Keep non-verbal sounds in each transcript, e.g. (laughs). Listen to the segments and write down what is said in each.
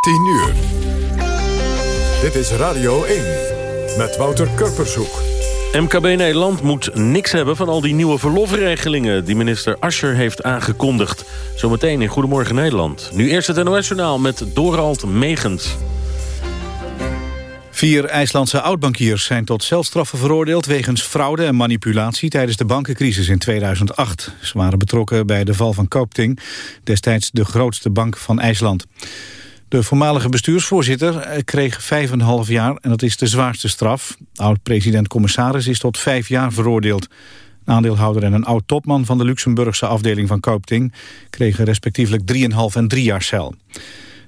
10 uur. Dit is Radio 1 met Wouter Kurpershoek. MKB Nederland moet niks hebben van al die nieuwe verlofregelingen... die minister Ascher heeft aangekondigd. Zometeen in Goedemorgen Nederland. Nu eerst het NOS-journaal met Dorald Megens. Vier IJslandse oudbankiers zijn tot celstraffen veroordeeld... wegens fraude en manipulatie tijdens de bankencrisis in 2008. Ze waren betrokken bij de val van Kaupting... destijds de grootste bank van IJsland. De voormalige bestuursvoorzitter eh, kreeg 5,5 jaar en dat is de zwaarste straf. Oud-president-commissaris is tot vijf jaar veroordeeld. Aandeelhouder en een oud-topman van de Luxemburgse afdeling van Kaupting... kregen respectievelijk 3,5 en 3 jaar cel.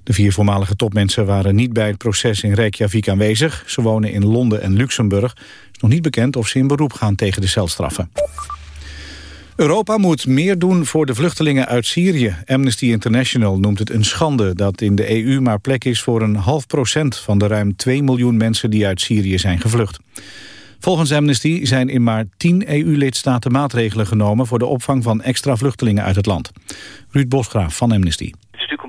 De vier voormalige topmensen waren niet bij het proces in Reykjavik aanwezig. Ze wonen in Londen en Luxemburg. Het is nog niet bekend of ze in beroep gaan tegen de celstraffen. Europa moet meer doen voor de vluchtelingen uit Syrië. Amnesty International noemt het een schande dat in de EU maar plek is voor een half procent van de ruim 2 miljoen mensen die uit Syrië zijn gevlucht. Volgens Amnesty zijn in maar 10 EU-lidstaten maatregelen genomen voor de opvang van extra vluchtelingen uit het land. Ruud Bosgraaf van Amnesty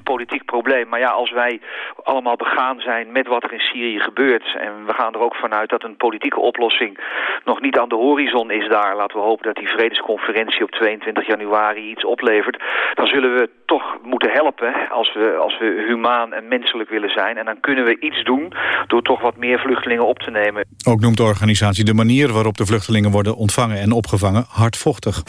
politiek probleem. Maar ja, als wij allemaal begaan zijn met wat er in Syrië gebeurt... en we gaan er ook vanuit dat een politieke oplossing nog niet aan de horizon is daar... laten we hopen dat die vredesconferentie op 22 januari iets oplevert... dan zullen we toch moeten helpen als we, als we humaan en menselijk willen zijn. En dan kunnen we iets doen door toch wat meer vluchtelingen op te nemen. Ook noemt de organisatie de manier waarop de vluchtelingen worden ontvangen en opgevangen hardvochtig.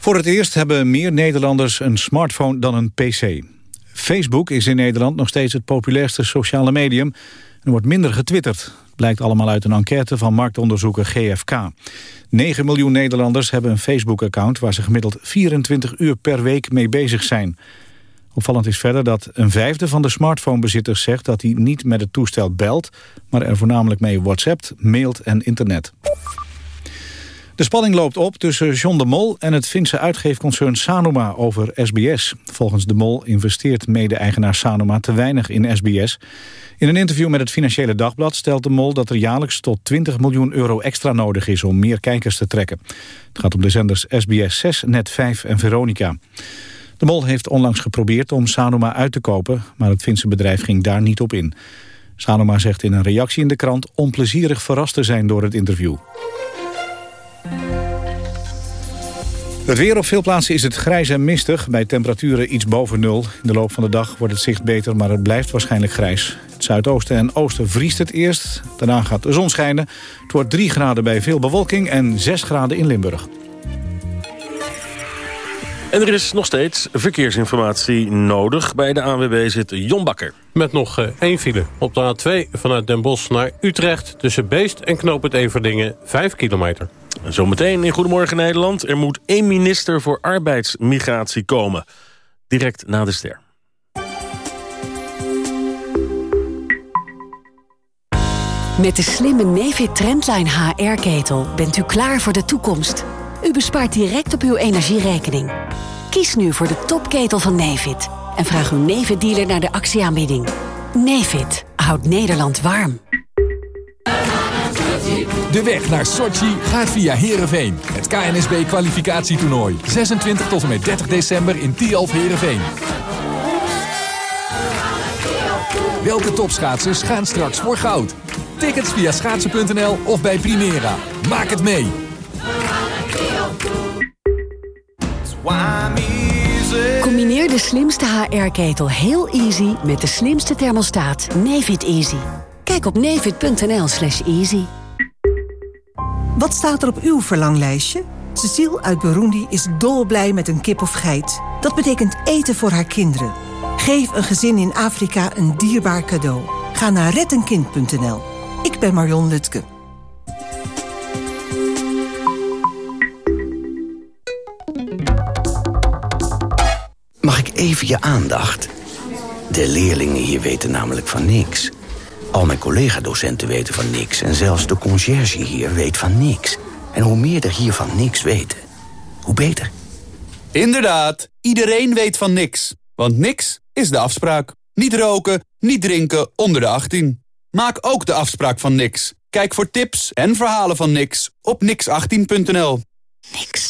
Voor het eerst hebben meer Nederlanders een smartphone dan een pc. Facebook is in Nederland nog steeds het populairste sociale medium... en wordt minder getwitterd. Blijkt allemaal uit een enquête van marktonderzoeker GFK. 9 miljoen Nederlanders hebben een Facebook-account... waar ze gemiddeld 24 uur per week mee bezig zijn. Opvallend is verder dat een vijfde van de smartphonebezitters zegt... dat hij niet met het toestel belt, maar er voornamelijk mee whatsappt, mailt en internet. De spanning loopt op tussen John de Mol en het Finse uitgeefconcern Sanoma over SBS. Volgens de Mol investeert mede-eigenaar Sanoma te weinig in SBS. In een interview met het Financiële Dagblad stelt de Mol dat er jaarlijks tot 20 miljoen euro extra nodig is om meer kijkers te trekken. Het gaat om de zenders SBS 6, Net 5 en Veronica. De Mol heeft onlangs geprobeerd om Sanoma uit te kopen, maar het Finse bedrijf ging daar niet op in. Sanoma zegt in een reactie in de krant onplezierig verrast te zijn door het interview. Het weer op veel plaatsen is het grijs en mistig, bij temperaturen iets boven nul. In de loop van de dag wordt het zicht beter, maar het blijft waarschijnlijk grijs. Het zuidoosten en oosten vriest het eerst, daarna gaat de zon schijnen. Het wordt 3 graden bij veel bewolking en 6 graden in Limburg. En er is nog steeds verkeersinformatie nodig. Bij de ANWB zit Jon Bakker. Met nog uh, één file. Op de A2 vanuit Den Bosch naar Utrecht... tussen Beest en Knoop het Everdingen, 5 kilometer. Zometeen in Goedemorgen Nederland. Er moet één minister voor arbeidsmigratie komen. Direct na de ster. Met de slimme Nefit Trendline HR-ketel bent u klaar voor de toekomst. U bespaart direct op uw energierekening. Kies nu voor de topketel van Nefit. En vraag uw Nefit-dealer naar de actieaanbieding. Nefit houdt Nederland warm. De weg naar Sochi gaat via Heerenveen. Het KNSB-kwalificatietoernooi. 26 tot en met 30 december in Tialf Heerenveen. Welke topschaatsers gaan straks voor goud? Tickets via schaatsen.nl of bij Primera. Maak het mee! Combineer de slimste HR-ketel heel easy met de slimste thermostaat Nefit Easy. Kijk op nefit.nl slash easy. Wat staat er op uw verlanglijstje? Cecile uit Burundi is dolblij met een kip of geit. Dat betekent eten voor haar kinderen. Geef een gezin in Afrika een dierbaar cadeau. Ga naar rettenkind.nl. Ik ben Marion Lutke. Mag ik even je aandacht? De leerlingen hier weten namelijk van niks. Al mijn collega-docenten weten van niks. En zelfs de conciërge hier weet van niks. En hoe meer er hier van niks weten, hoe beter. Inderdaad, iedereen weet van niks. Want niks is de afspraak. Niet roken, niet drinken onder de 18. Maak ook de afspraak van niks. Kijk voor tips en verhalen van niks op nix18.nl. Niks.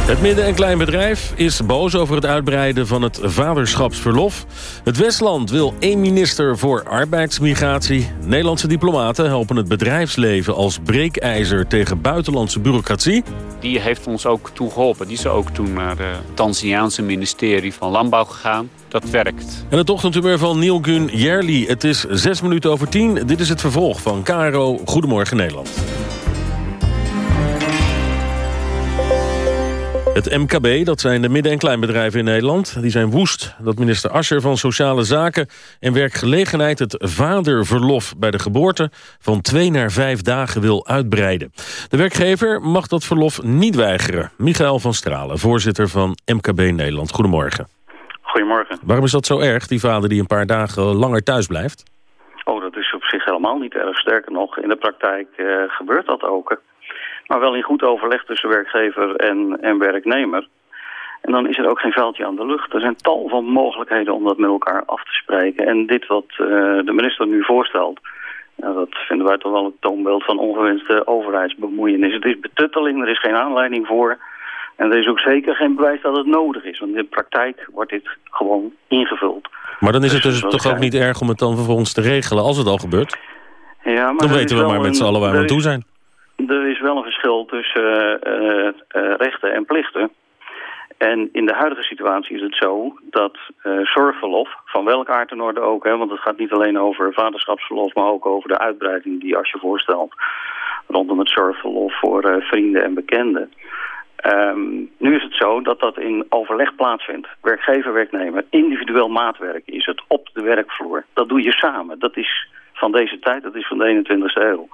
Het midden- en kleinbedrijf is boos over het uitbreiden van het vaderschapsverlof. Het Westland wil één minister voor arbeidsmigratie. Nederlandse diplomaten helpen het bedrijfsleven als breekijzer tegen buitenlandse bureaucratie. Die heeft ons ook toegeholpen. Die is ook toen naar het Tanzaniaanse ministerie van Landbouw gegaan. Dat werkt. En het ochtendhumeur van Neil Gun Jerli. Het is zes minuten over tien. Dit is het vervolg van KRO Goedemorgen Nederland. Het MKB, dat zijn de midden- en kleinbedrijven in Nederland... die zijn woest dat minister Ascher van Sociale Zaken en Werkgelegenheid... het vaderverlof bij de geboorte van twee naar vijf dagen wil uitbreiden. De werkgever mag dat verlof niet weigeren. Michael van Stralen, voorzitter van MKB Nederland. Goedemorgen. Goedemorgen. Waarom is dat zo erg, die vader die een paar dagen langer thuis blijft? Oh, dat is op zich helemaal niet erg. Sterker nog, in de praktijk uh, gebeurt dat ook maar wel in goed overleg tussen werkgever en, en werknemer. En dan is er ook geen vuiltje aan de lucht. Er zijn tal van mogelijkheden om dat met elkaar af te spreken. En dit wat uh, de minister nu voorstelt... Nou, dat vinden wij toch wel een toonbeeld van ongewenste overheidsbemoeienis. Het is betutteling, er is geen aanleiding voor. En er is ook zeker geen bewijs dat het nodig is. Want in de praktijk wordt dit gewoon ingevuld. Maar dan is het dus, dus toch ook niet erg om het dan vervolgens te regelen als het al gebeurt? Ja, maar dan weten we maar met z'n allen waar we aan toe zijn. Er is wel een verschil tussen uh, uh, rechten en plichten. En in de huidige situatie is het zo dat zorgverlof, van welke aard en orde ook... Hè, want het gaat niet alleen over vaderschapsverlof... maar ook over de uitbreiding die als je voorstelt... rondom het zorgverlof voor vrienden en bekenden. Um, nu is het zo dat dat in overleg plaatsvindt. Werkgever, werknemer, individueel maatwerk is het op de werkvloer. Dat doe je samen. Dat is van deze tijd, dat is van de 21ste eeuw.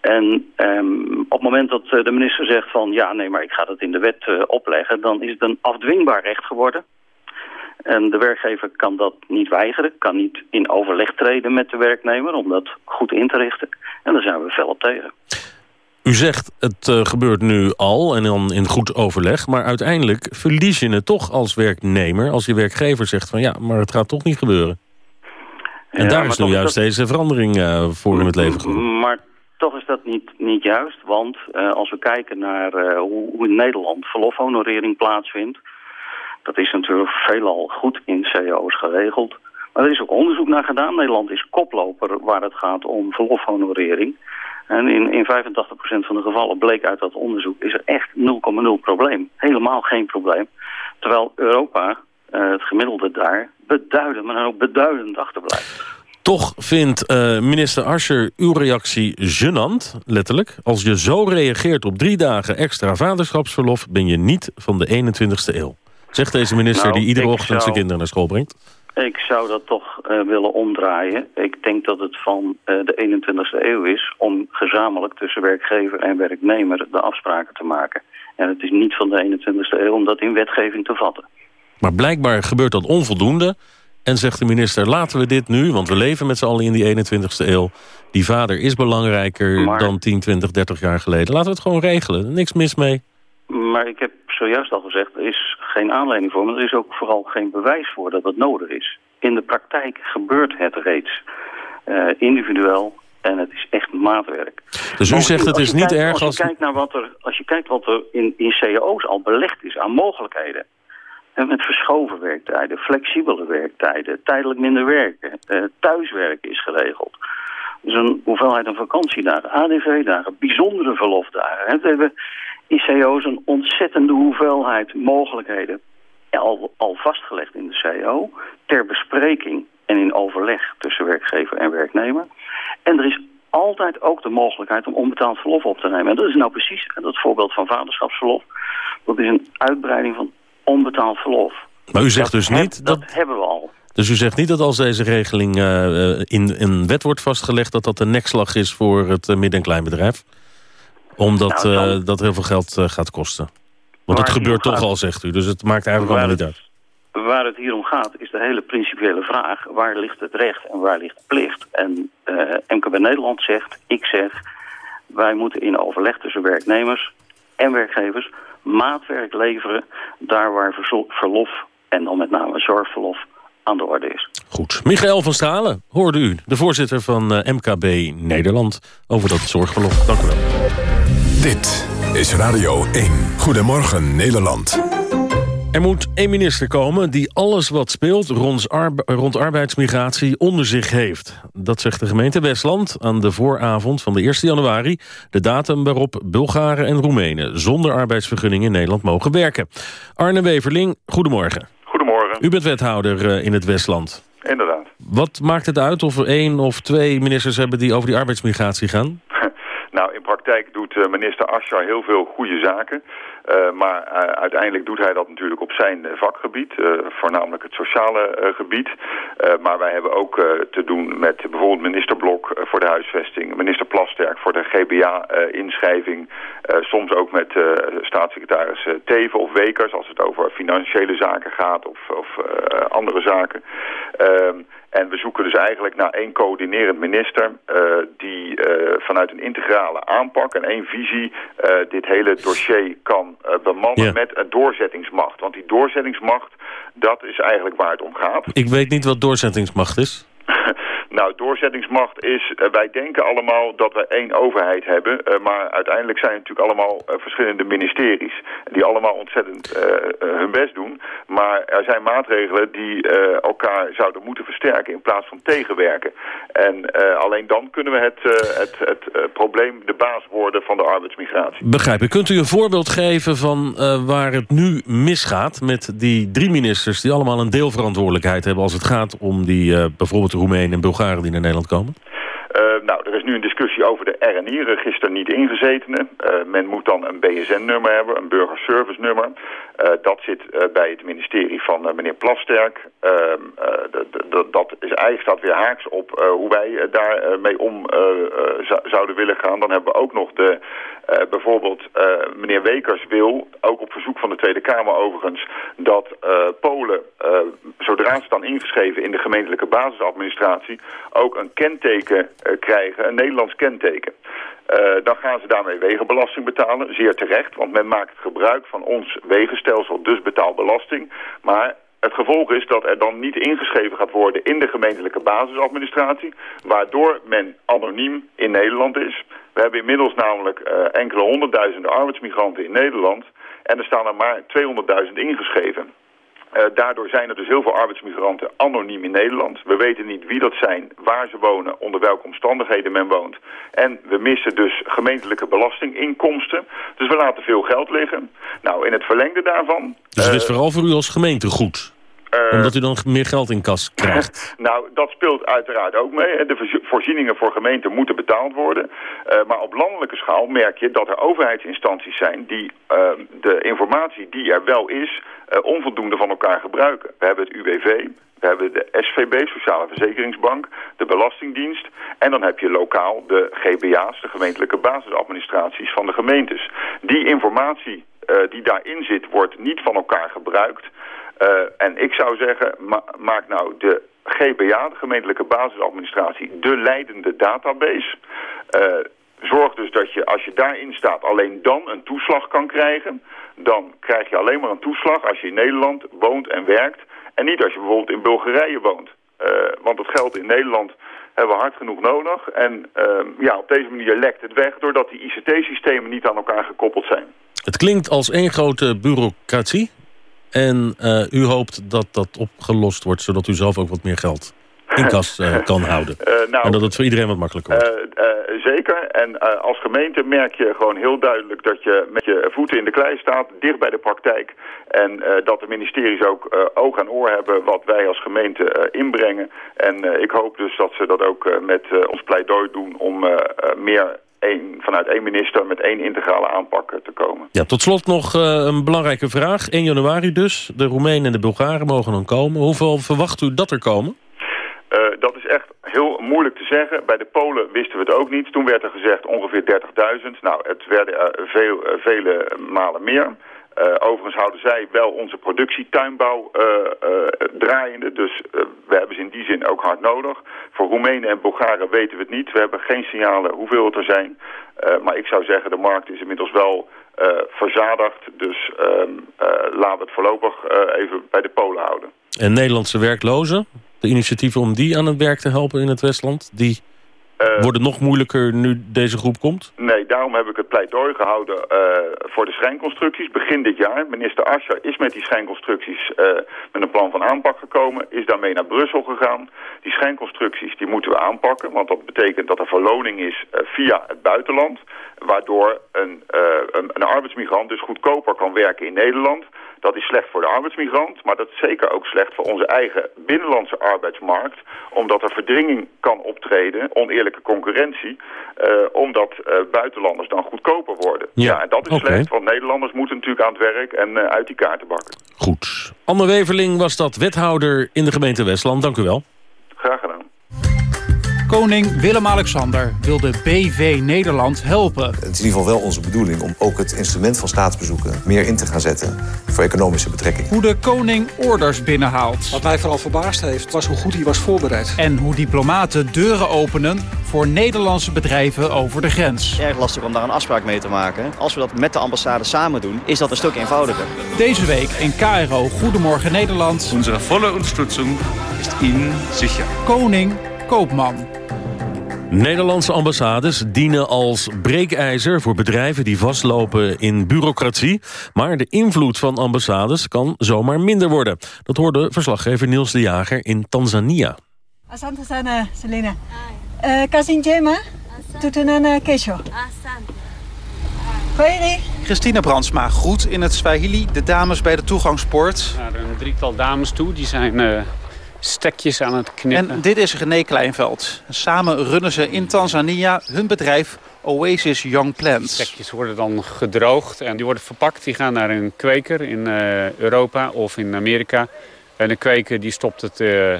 En um, op het moment dat uh, de minister zegt van... ja, nee, maar ik ga dat in de wet uh, opleggen... dan is het een afdwingbaar recht geworden. En de werkgever kan dat niet weigeren. Kan niet in overleg treden met de werknemer... om dat goed in te richten. En daar zijn we fel op tegen. U zegt het uh, gebeurt nu al en dan in goed overleg... maar uiteindelijk verlies je het toch als werknemer... als je werkgever zegt van ja, maar het gaat toch niet gebeuren. En ja, daar is nu juist dat... deze verandering voor in het leven geroepen. Maar toch is dat niet, niet juist, want uh, als we kijken naar uh, hoe, in Nederland verlofhonorering plaatsvindt... dat is natuurlijk veelal goed in CO's geregeld. Maar er is ook onderzoek naar gedaan. Nederland is koploper waar het gaat om verlofhonorering. En in, in 85% van de gevallen bleek uit dat onderzoek... is er echt 0,0 probleem. Helemaal geen probleem. Terwijl Europa, uh, het gemiddelde daar, beduidend, maar ook beduidend achterblijft. Toch vindt uh, minister Ascher uw reactie gênant, letterlijk. Als je zo reageert op drie dagen extra vaderschapsverlof... ben je niet van de 21ste eeuw. Zegt deze minister nou, die iedere ochtend zou, zijn kinderen naar school brengt. Ik zou dat toch uh, willen omdraaien. Ik denk dat het van uh, de 21ste eeuw is... om gezamenlijk tussen werkgever en werknemer de afspraken te maken. En het is niet van de 21ste eeuw om dat in wetgeving te vatten. Maar blijkbaar gebeurt dat onvoldoende... En zegt de minister, laten we dit nu, want we leven met z'n allen in die 21ste eeuw. Die vader is belangrijker maar, dan 10, 20, 30 jaar geleden. Laten we het gewoon regelen, niks mis mee. Maar ik heb zojuist al gezegd, er is geen aanleiding voor. Maar er is ook vooral geen bewijs voor dat het nodig is. In de praktijk gebeurt het reeds. Uh, individueel en het is echt maatwerk. Dus u maar zegt het is niet kijkt, erg als... als... Je kijkt naar wat er, als je kijkt wat er in, in cao's al belegd is aan mogelijkheden... Met verschoven werktijden, flexibele werktijden, tijdelijk minder werken, uh, thuiswerken is geregeld. Dus een hoeveelheid aan vakantiedagen, ADV-dagen, bijzondere verlofdagen. We hebben in CO's een ontzettende hoeveelheid mogelijkheden al, al vastgelegd in de CO, ter bespreking en in overleg tussen werkgever en werknemer. En er is altijd ook de mogelijkheid om onbetaald verlof op te nemen. En dat is nou precies dat voorbeeld van vaderschapsverlof. Dat is een uitbreiding van onbetaald verlof. Maar u zegt dat dus heb, niet... Dat, dat hebben we al. Dus u zegt niet dat als deze regeling uh, in een wet wordt vastgelegd... dat dat een nekslag is voor het uh, midden- en kleinbedrijf? Omdat nou, dan, uh, dat heel veel geld gaat kosten. Want het gebeurt toch gaat, al, zegt u. Dus het maakt eigenlijk allemaal niet uit. Waar het hier om gaat is de hele principiële vraag... waar ligt het recht en waar ligt de plicht? En MKB Nederland zegt, ik zeg... wij moeten in overleg tussen werknemers en werkgevers maatwerk leveren daar waar verlof en dan met name zorgverlof aan de orde is. Goed. Michael van Stralen, hoorde u, de voorzitter van MKB Nederland... over dat zorgverlof. Dank u wel. Dit is Radio 1. Goedemorgen Nederland. Er moet een minister komen die alles wat speelt rond, arbeidsmigratie onder zich heeft. Dat zegt de gemeente Westland aan de vooravond van de 1 januari... de datum waarop Bulgaren en Roemenen zonder arbeidsvergunning in Nederland mogen werken. Arne Weverling, goedemorgen. Goedemorgen. U bent wethouder eh, in het Westland. Inderdaad. Wat maakt het uit of we één of twee ministers hebben die over die arbeidsmigratie gaan? (laughs) Nou, in praktijk doet eh, minister Aschar heel veel goede zaken. Uh, maar uh, uiteindelijk doet hij dat natuurlijk op zijn vakgebied, uh, voornamelijk het sociale gebied. maar wij hebben ook te doen met bijvoorbeeld minister Blok voor de huisvesting, minister Plasterk voor de GBA-inschrijving. soms ook met staatssecretaris Teven of Wekers als het over financiële zaken gaat of, of andere zaken. En we zoeken dus eigenlijk naar één coördinerend minister... Uh, die uh, vanuit een integrale aanpak en één visie... Uh, dit hele dossier kan bemannen ja. met een doorzettingsmacht. Want die doorzettingsmacht, dat is eigenlijk waar het om gaat. Ik weet niet wat doorzettingsmacht is. Nou, doorzettingsmacht is, uh, wij denken allemaal dat we één overheid hebben. Uh, maar uiteindelijk zijn het natuurlijk allemaal uh, verschillende ministeries. Die allemaal ontzettend hun best doen. Maar er zijn maatregelen die elkaar zouden moeten versterken in plaats van tegenwerken. En alleen dan kunnen we het, het, het probleem de baas worden van de arbeidsmigratie. Begrijp ik. Kunt u een voorbeeld geven van waar het nu misgaat met die drie ministers... die allemaal een deelverantwoordelijkheid hebben als het gaat om die bijvoorbeeld Roemenen en Bulgaren die naar Nederland komen? Uh, nou, er is nu een discussie over de RNI-register niet ingezetenen. Uh, men moet dan een BSN-nummer hebben, een burgerservice-nummer. Uh, dat zit bij het ministerie van meneer Plasterk. Ehm, dat is eigenlijk staat weer haaks op hoe wij daarmee om zouden willen gaan. Dan hebben we ook nog de bijvoorbeeld meneer Wekers wil, ook op verzoek van de Tweede Kamer overigens, dat Polen, zodra ze dan ingeschreven in de gemeentelijke basisadministratie, ook een kenteken krijgen, een Nederlands kenteken. Dan gaan ze daarmee wegenbelasting betalen, zeer terecht, want men maakt gebruik van ons wegenstelsel, dus betaalt belasting. Maar het gevolg is dat er dan niet ingeschreven gaat worden in de gemeentelijke basisadministratie, waardoor men anoniem in Nederland is. We hebben inmiddels namelijk uh, enkele honderdduizenden arbeidsmigranten in Nederland en er staan er maar 200.000 ingeschreven. Uh, daardoor zijn er dus heel veel arbeidsmigranten anoniem in Nederland. We weten niet wie dat zijn, waar ze wonen, onder welke omstandigheden men woont. En we missen dus gemeentelijke belastinginkomsten. Dus we laten veel geld liggen. Nou, in het verlengde daarvan... Dus het is uh, vooral voor u als gemeente goed? Uh, Omdat u dan meer geld in kas krijgt? (laughs) nou, dat speelt uiteraard ook mee. De voorzieningen voor gemeenten moeten betaald worden. Uh, maar op landelijke schaal merk je dat er overheidsinstanties zijn... die uh, de informatie die er wel is, onvoldoende van elkaar gebruiken. We hebben het UWV, we hebben de SVB, Sociale Verzekeringsbank, de Belastingdienst... en dan heb je lokaal de GBA's, de gemeentelijke basisadministraties van de gemeentes. Die informatie die daarin zit, wordt niet van elkaar gebruikt... Uh, en ik zou zeggen, ma maak nou de GBA, de gemeentelijke basisadministratie, de leidende database. Uh, zorg dus dat je, als je daarin staat, alleen dan een toeslag kan krijgen. Dan krijg je alleen maar een toeslag als je in Nederland woont en werkt. En niet als je bijvoorbeeld in Bulgarije woont. Uh, want het geld in Nederland hebben we hard genoeg nodig. En ja, op deze manier lekt het weg doordat die ICT-systemen niet aan elkaar gekoppeld zijn. Het klinkt als één grote bureaucratie. En uh, u hoopt dat dat opgelost wordt... zodat u zelf ook wat meer geld in (laughs) kas uh, kan houden. Uh, nou, en dat het voor iedereen wat makkelijker wordt. zeker. En als gemeente merk je gewoon heel duidelijk... dat je met je voeten in de klei staat, dicht bij de praktijk. En dat de ministeries ook oog en oor hebben... wat wij als gemeente inbrengen. En ik hoop dus dat ze dat ook met ons pleidooi doen... om meer één, vanuit één minister met één integrale aanpak te komen. Ja, tot slot nog uh, een belangrijke vraag. 1 januari dus. De Roemenen en de Bulgaren mogen dan komen. Hoeveel verwacht u dat er komen? Uh, dat is echt heel moeilijk te zeggen. Bij de Polen wisten we het ook niet. Toen werd er gezegd ongeveer 30.000. Nou, het werden er veel, uh, vele malen meer. Uh, overigens houden zij wel onze productietuinbouw uh, uh, draaiende. Dus we hebben ze in die zin ook hard nodig. Voor Roemenen en Bulgaren weten we het niet. We hebben geen signalen hoeveel het er zijn. maar ik zou zeggen, de markt is inmiddels wel verzadigd. Dus ehm, laten we het voorlopig even bij de Polen houden. En Nederlandse werklozen? De initiatieven om die aan het werk te helpen in het Westland... die Wordt het nog moeilijker nu deze groep komt? Nee, heb ik het pleidooi gehouden uh, voor de schijnconstructies. Begin dit jaar, minister Ascher is met die schijnconstructies uh, met een plan van aanpak gekomen. Is daarmee naar Brussel gegaan. Die schijnconstructies die moeten we aanpakken. Want dat betekent dat er verloning is via het buitenland. Waardoor een, een, een arbeidsmigrant dus goedkoper kan werken in Nederland... Dat is slecht voor de arbeidsmigrant, maar dat is zeker ook slecht voor onze eigen binnenlandse arbeidsmarkt. Omdat er verdringing kan optreden, oneerlijke concurrentie, omdat uh, dan goedkoper worden. Ja, en dat is slecht, want Nederlanders moeten natuurlijk aan het werk en uh, uit die kaarten bakken. Goed. Anne Weverling was dat wethouder in de gemeente Westland. Dank u wel. Graag gedaan. Koning Willem-Alexander wil de BV Nederland helpen. Het is in ieder geval wel onze bedoeling om ook het instrument van staatsbezoeken meer in te gaan zetten voor economische betrekkingen. Hoe de koning orders binnenhaalt. Wat mij vooral verbaasd heeft, was hoe goed hij was voorbereid. En hoe diplomaten deuren openen voor Nederlandse bedrijven over de grens. Erg lastig om daar een afspraak mee te maken. Als we dat met de ambassade samen doen, is dat een stuk eenvoudiger. Deze week in KRO Goedemorgen Nederland. Onze volle ondersteuning is Ihnen sicher. Koning Koopman. Nederlandse ambassades dienen als breekijzer voor bedrijven die vastlopen in bureaucratie. Maar de invloed van ambassades kan zomaar minder worden. Dat hoorde verslaggever Niels de Jager in Tanzania. Asante sana, Selena. Uh, Kasin njema, tutunana kesho. Christina Brandsma groet in het Swahili de dames bij de toegangspoort. Naar een drietal dames toe, die zijn uh, stekjes aan het knippen. En dit is René Kleinveld. Samen runnen ze in Tanzania hun bedrijf Oasis Young Plants. Stekjes worden dan gedroogd en die worden verpakt. Die gaan naar een kweker in uh, Europa of in Amerika. En de kweker die stopt het uh,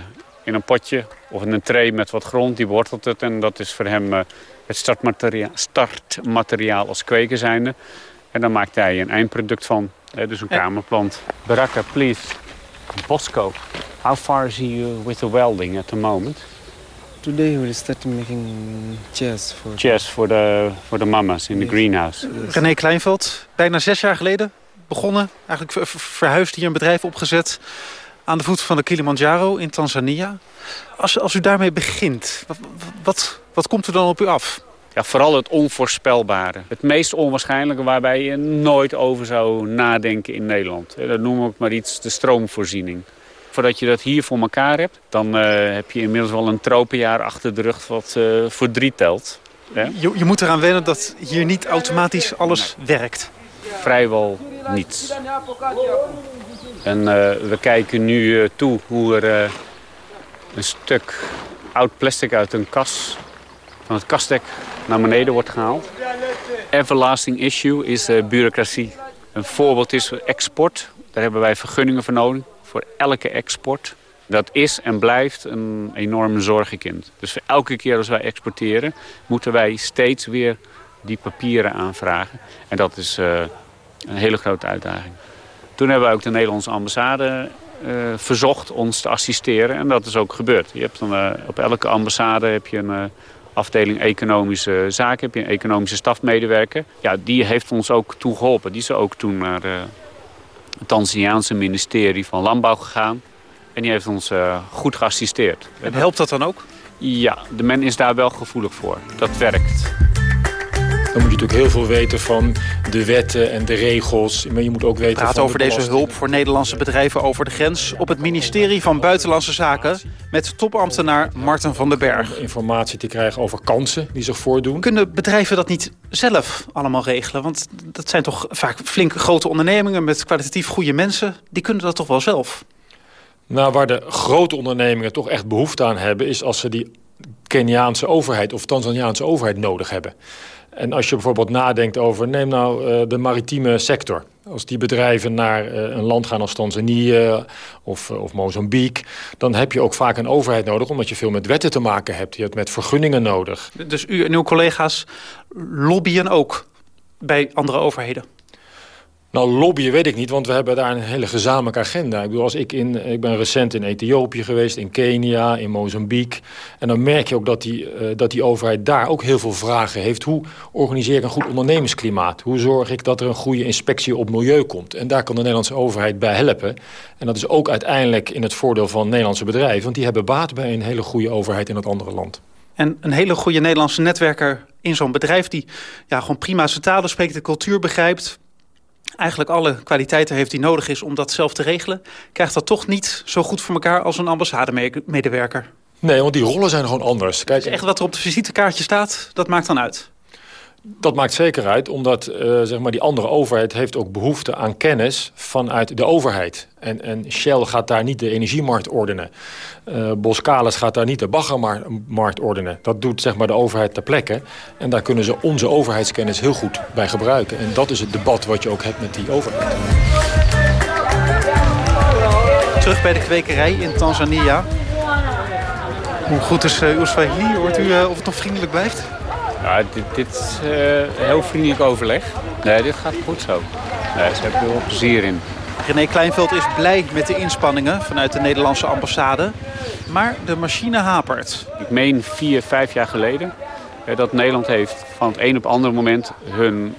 in een potje of in een tray met wat grond. Die wortelt het en dat is voor hem uh, het startmateriaal, startmateriaal als kweker zijnde. En dan maakt hij een eindproduct van. dus een kamerplant. Baraka, please. Bosco. How far is he uh, with the welding at the moment? Today we will start making chairs for chairs for the for the mamas in the greenhouse. René Kleinveld, bijna zes jaar geleden begonnen, eigenlijk verhuisd hier een bedrijf opgezet aan de voet van de Kilimanjaro in Tanzania. Als, als u daarmee begint, wat, wat, wat komt er dan op u af? Ja, vooral het onvoorspelbare. Het meest onwaarschijnlijke waarbij je nooit over zou nadenken in Nederland. Dat noemen we maar iets, de stroomvoorziening. Voordat je dat hier voor elkaar hebt, dan uh, heb je inmiddels wel een tropenjaar achter de rug wat uh, voor drie telt. Ja? Je, je, moet eraan wennen dat hier niet automatisch alles nee. werkt. Vrijwel niets. En uh, we kijken nu toe hoe er een stuk oud plastic uit een kas van het kastdek naar beneden wordt gehaald. Everlasting issue is uh, bureaucratie. Een voorbeeld is export. Daar hebben wij vergunningen voor nodig voor elke export. Dat is en blijft een enorme zorgenkind. Dus elke keer als wij exporteren... moeten wij steeds weer die papieren aanvragen. En dat is uh, een hele grote uitdaging. Toen hebben we ook de Nederlandse ambassade uh, verzocht ons te assisteren. En dat is ook gebeurd. Je hebt dan, op elke ambassade heb je een afdeling economische zaken, heb je een economische stafmedewerker. Ja, die heeft ons ook toe geholpen. Die is ook toen naar uh, het Tanzaniaanse ministerie van Landbouw gegaan. En die heeft ons uh, goed geassisteerd. En helpt dat dan ook? Ja, de men is daar wel gevoelig voor. Dat werkt. Dan moet je natuurlijk heel veel weten van de wetten en de regels. Maar je moet ook weten Praat over de deze hulp voor Nederlandse bedrijven over de grens... op het ministerie van Buitenlandse Zaken... met topambtenaar Marten van den Berg. Informatie te krijgen over kansen die zich voordoen. Kunnen bedrijven dat niet zelf allemaal regelen? Want dat zijn toch vaak flink grote ondernemingen... met kwalitatief goede mensen. Die kunnen dat toch wel zelf? Nou, waar de grote ondernemingen toch echt behoefte aan hebben... is als ze die Keniaanse overheid of Tanzaniaanse overheid nodig hebben. En als je bijvoorbeeld nadenkt over, neem nou uh, de maritieme sector. Als die bedrijven naar uh, een land gaan als Tanzanië of, uh, of Mozambique... dan heb je ook vaak een overheid nodig... omdat je veel met wetten te maken hebt. Je hebt met vergunningen nodig. Dus u en uw collega's lobbyen ook bij andere overheden? Nou, lobbyen weet ik niet, want we hebben daar een hele gezamenlijke agenda. Ik bedoel, als ik, in, ik ben recent in Ethiopië geweest, in Kenia, in Mozambique. En dan merk je ook dat die, uh, dat die overheid daar ook heel veel vragen heeft. Hoe organiseer ik een goed ondernemersklimaat? Hoe zorg ik dat er een goede inspectie op milieu komt? En daar kan de Nederlandse overheid bij helpen. En dat is ook uiteindelijk in het voordeel van Nederlandse bedrijven. Want die hebben baat bij een hele goede overheid in dat andere land. En een hele goede Nederlandse netwerker in zo'n bedrijf... die ja, gewoon prima zijn talen spreekt, de cultuur begrijpt eigenlijk alle kwaliteiten heeft die nodig is om dat zelf te regelen... krijgt dat toch niet zo goed voor elkaar als een ambassademedewerker. Nee, want die rollen zijn gewoon anders. Kijk, dus echt wat er op het visitekaartje staat, dat maakt dan uit? Dat maakt zeker uit, omdat uh, zeg maar die andere overheid heeft ook behoefte aan kennis vanuit de overheid. En, en Shell gaat daar niet de energiemarkt ordenen. Uh, Boskalis gaat daar niet de baggermarkt ordenen. Dat doet zeg maar, de overheid ter plekke. En daar kunnen ze onze overheidskennis heel goed bij gebruiken. En dat is het debat wat je ook hebt met die overheid. Terug bij de kwekerij in Tanzania. Hoe goed is uh, uw Swahili? Hoort u of het nog vriendelijk blijft? Ja, dit, dit is uh, heel vriendelijk overleg. Nee, dit gaat goed zo. Nee, ze hebben er veel plezier in. René Kleinveld is blij met de inspanningen vanuit de Nederlandse ambassade. Maar de machine hapert. Ik meen vier, vijf jaar geleden dat Nederland heeft van het een op het andere moment hun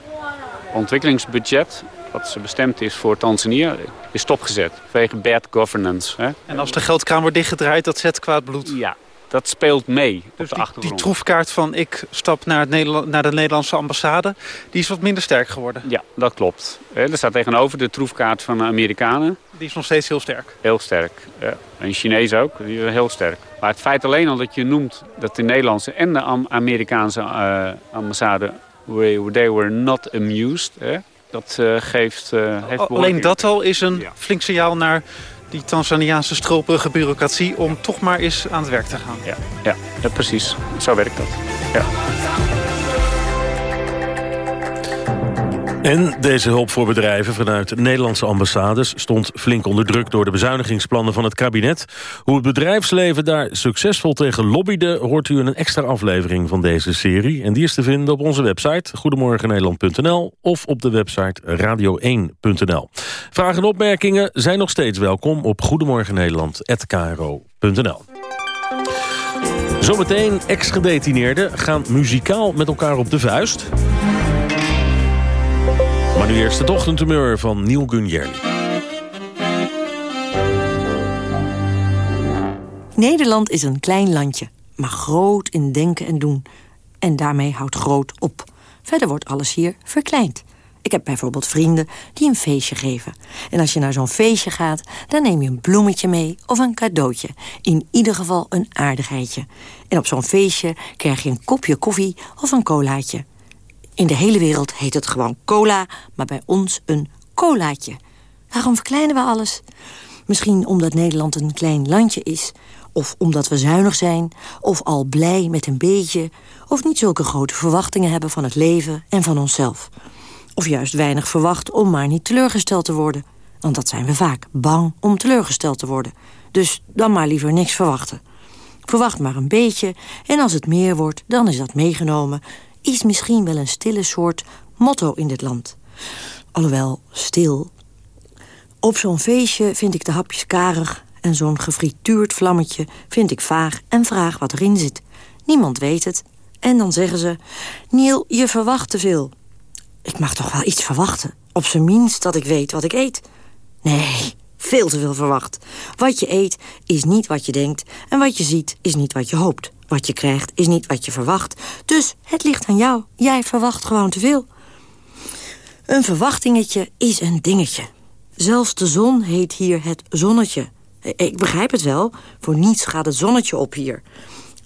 ontwikkelingsbudget wat ze bestemd is voor Tanzania, is stopgezet. Vanwege bad governance. Hè. En als de geldkraan wordt dichtgedraaid, dat zet kwaad bloed? Ja, dat speelt mee dus op de achtergrond. Die troefkaart van ik stap naar, het Nederland, naar de Nederlandse ambassade... die is wat minder sterk geworden. Ja, dat klopt. Er staat tegenover de troefkaart van de Amerikanen. Die is nog steeds heel sterk. Heel sterk. Ja. En Chinees ook, die is heel sterk. Maar het feit alleen al dat je noemt dat de Nederlandse en de Amerikaanse uh, ambassade... they were not amused... Hè? Dat uh, geeft... Uh, heeft Alleen dat al is een ja. flink signaal naar die Tanzaniaanse stroperige bureaucratie... om toch maar eens aan het werk te gaan. Ja, ja, ja precies. Zo werkt dat. Ja. En deze hulp voor bedrijven vanuit Nederlandse ambassades... stond flink onder druk door de bezuinigingsplannen van het kabinet. Hoe het bedrijfsleven daar succesvol tegen lobbyde... hoort u in een extra aflevering van deze serie. En die is te vinden op onze website goedemorgennederland.nl... of op de website radio1.nl. Vragen en opmerkingen zijn nog steeds welkom op goedemorgennederland.kro.nl. Zometeen ex-gedetineerden gaan muzikaal met elkaar op de vuist... Nu eerst van Neil Gunjerli. Nederland is een klein landje, maar groot in denken en doen. En daarmee houdt groot op. Verder wordt alles hier verkleind. Ik heb bijvoorbeeld vrienden die een feestje geven. En als je naar zo'n feestje gaat, dan neem je een bloemetje mee of een cadeautje. In ieder geval een aardigheidje. En op zo'n feestje krijg je een kopje koffie of een colaatje. In de hele wereld heet het gewoon cola, maar bij ons een colaatje. Waarom verkleinen we alles? Misschien omdat Nederland een klein landje is... of omdat we zuinig zijn, of al blij met een beetje... of niet zulke grote verwachtingen hebben van het leven en van onszelf. Of juist weinig verwacht om maar niet teleurgesteld te worden. Want dat zijn we vaak, bang om teleurgesteld te worden. Dus dan maar liever niks verwachten. Verwacht maar een beetje en als het meer wordt, dan is dat meegenomen is misschien wel een stille soort motto in dit land. Alhoewel, stil. Op zo'n feestje vind ik de hapjes karig... en zo'n gefrituurd vlammetje vind ik vaag en vraag wat erin zit. Niemand weet het. En dan zeggen ze... Niel, je verwacht te veel. Ik mag toch wel iets verwachten. Op zijn minst dat ik weet wat ik eet. Nee, veel te veel verwacht. Wat je eet is niet wat je denkt... en wat je ziet is niet wat je hoopt. Wat je krijgt is niet wat je verwacht. Dus het ligt aan jou. Jij verwacht gewoon te veel. Een verwachtingetje is een dingetje. Zelfs de zon heet hier het zonnetje. Ik begrijp het wel. Voor niets gaat het zonnetje op hier.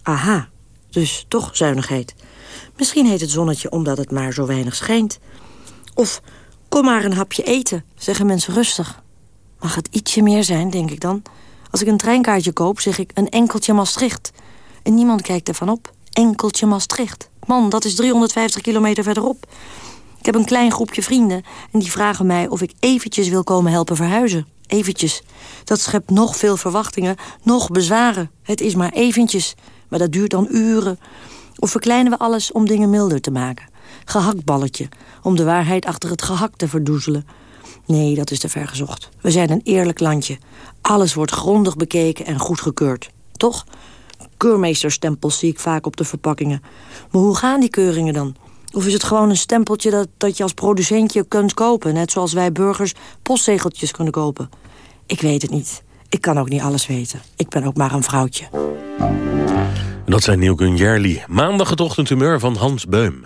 Aha, dus toch zuinigheid. Misschien heet het zonnetje omdat het maar zo weinig schijnt. Of kom maar een hapje eten, zeggen mensen rustig. Mag het ietsje meer zijn, denk ik dan. Als ik een treinkaartje koop, zeg ik een enkeltje Maastricht. En niemand kijkt ervan op. Enkeltje Maastricht. Man, dat is 350 kilometer verderop. Ik heb een klein groepje vrienden en die vragen mij of ik eventjes wil komen helpen verhuizen. Eventjes. Dat schept nog veel verwachtingen, nog bezwaren. Het is maar eventjes, maar dat duurt dan uren. Of verkleinen we alles om dingen milder te maken. Gehaktballetje, om de waarheid achter het gehakt te verdoezelen. Nee, dat is te ver gezocht. We zijn een eerlijk landje. Alles wordt grondig bekeken en goedgekeurd. Toch? Keurmeesterstempels zie ik vaak op de verpakkingen. Maar hoe gaan die keuringen dan? Of is het gewoon een stempeltje dat, dat je als producentje kunt kopen... net zoals wij burgers postzegeltjes kunnen kopen? Ik weet het niet. Ik kan ook niet alles weten. Ik ben ook maar een vrouwtje. Dat zijn Neil Gunjerli. Maandag het van Hans Beum.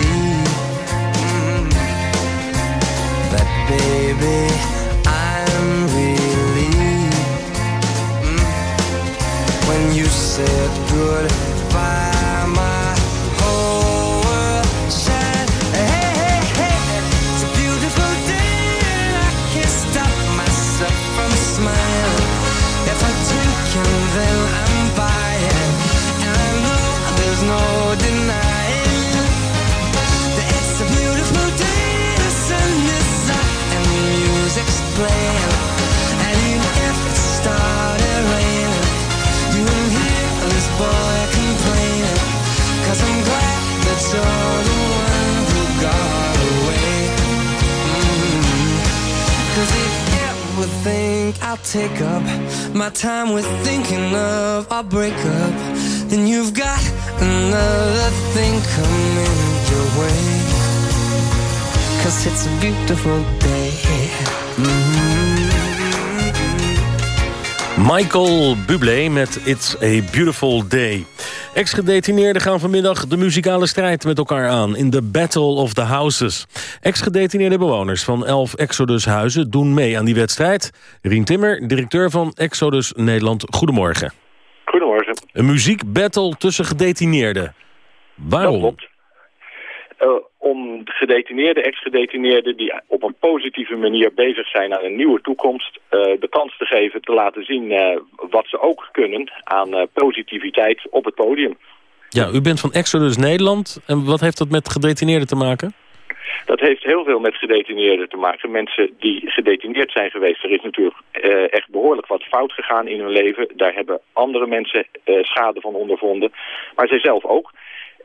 then I'm buying, and I know there's no and even if it started raining, you won't hear this boy complaining. Cause I'm glad that you're the one who got away. Mm. Cause if you think I'll take up my time with thinking of our breakup, then you've got another thing coming your way. Cause it's a beautiful day. Michael Bublé met It's a Beautiful Day. Ex-gedetineerden gaan vanmiddag de muzikale strijd met elkaar aan... in de Battle of the Houses. Ex-gedetineerde bewoners van elf Exodus-huizen doen mee aan die wedstrijd. Rien Timmer, directeur van Exodus Nederland. Goedemorgen. Goedemorgen. Een muziekbattle tussen gedetineerden. Waarom? Uh, om gedetineerden, ex-gedetineerden die op een positieve manier bezig zijn aan een nieuwe toekomst, uh, de kans te geven te laten zien uh, wat ze ook kunnen aan positiviteit op het podium. Ja, u bent van Exodus Nederland. En wat heeft dat met gedetineerden te maken? Dat heeft heel veel met gedetineerden te maken. Mensen die gedetineerd zijn geweest, er is natuurlijk uh, echt behoorlijk wat fout gegaan in hun leven. Daar hebben andere mensen uh, schade van ondervonden, maar zij zelf ook.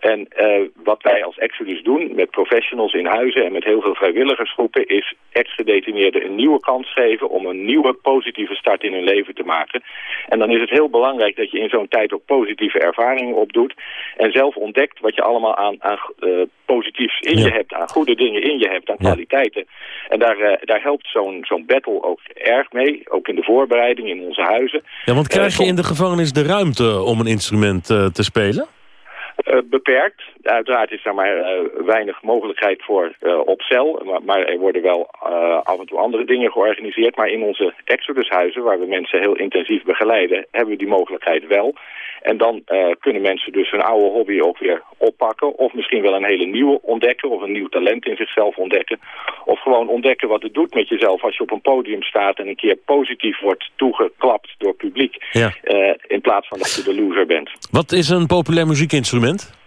En uh, wat wij als Exodus doen met professionals in huizen en met heel veel vrijwilligersgroepen is ex-gedetineerden een nieuwe kans geven om een nieuwe positieve start in hun leven te maken. En dan is het heel belangrijk dat je in zo'n tijd ook positieve ervaringen opdoet en zelf ontdekt wat je allemaal aan, aan uh, positiefs in ja. je hebt, aan goede dingen in je hebt, aan ja. kwaliteiten. En daar, uh, daar helpt zo'n zo'n battle ook erg mee, ook in de voorbereiding in onze huizen. Ja, want krijg je in de gevangenis de ruimte om een instrument te spelen? Uh, beperkt. Uiteraard is er maar uh, weinig mogelijkheid voor uh, op cel. Maar, maar, er worden wel af en toe andere dingen georganiseerd. Maar in onze exodushuizen, waar we mensen heel intensief begeleiden, hebben we die mogelijkheid wel. En dan kunnen mensen dus hun oude hobby ook weer oppakken. Of misschien wel een hele nieuwe ontdekken. Of een nieuw talent in zichzelf ontdekken. Of gewoon ontdekken wat het doet met jezelf als je op een podium staat en een keer positief wordt toegeklapt door het publiek. Ja. in plaats van dat je de loser bent. Wat is een populair muziekinstrument?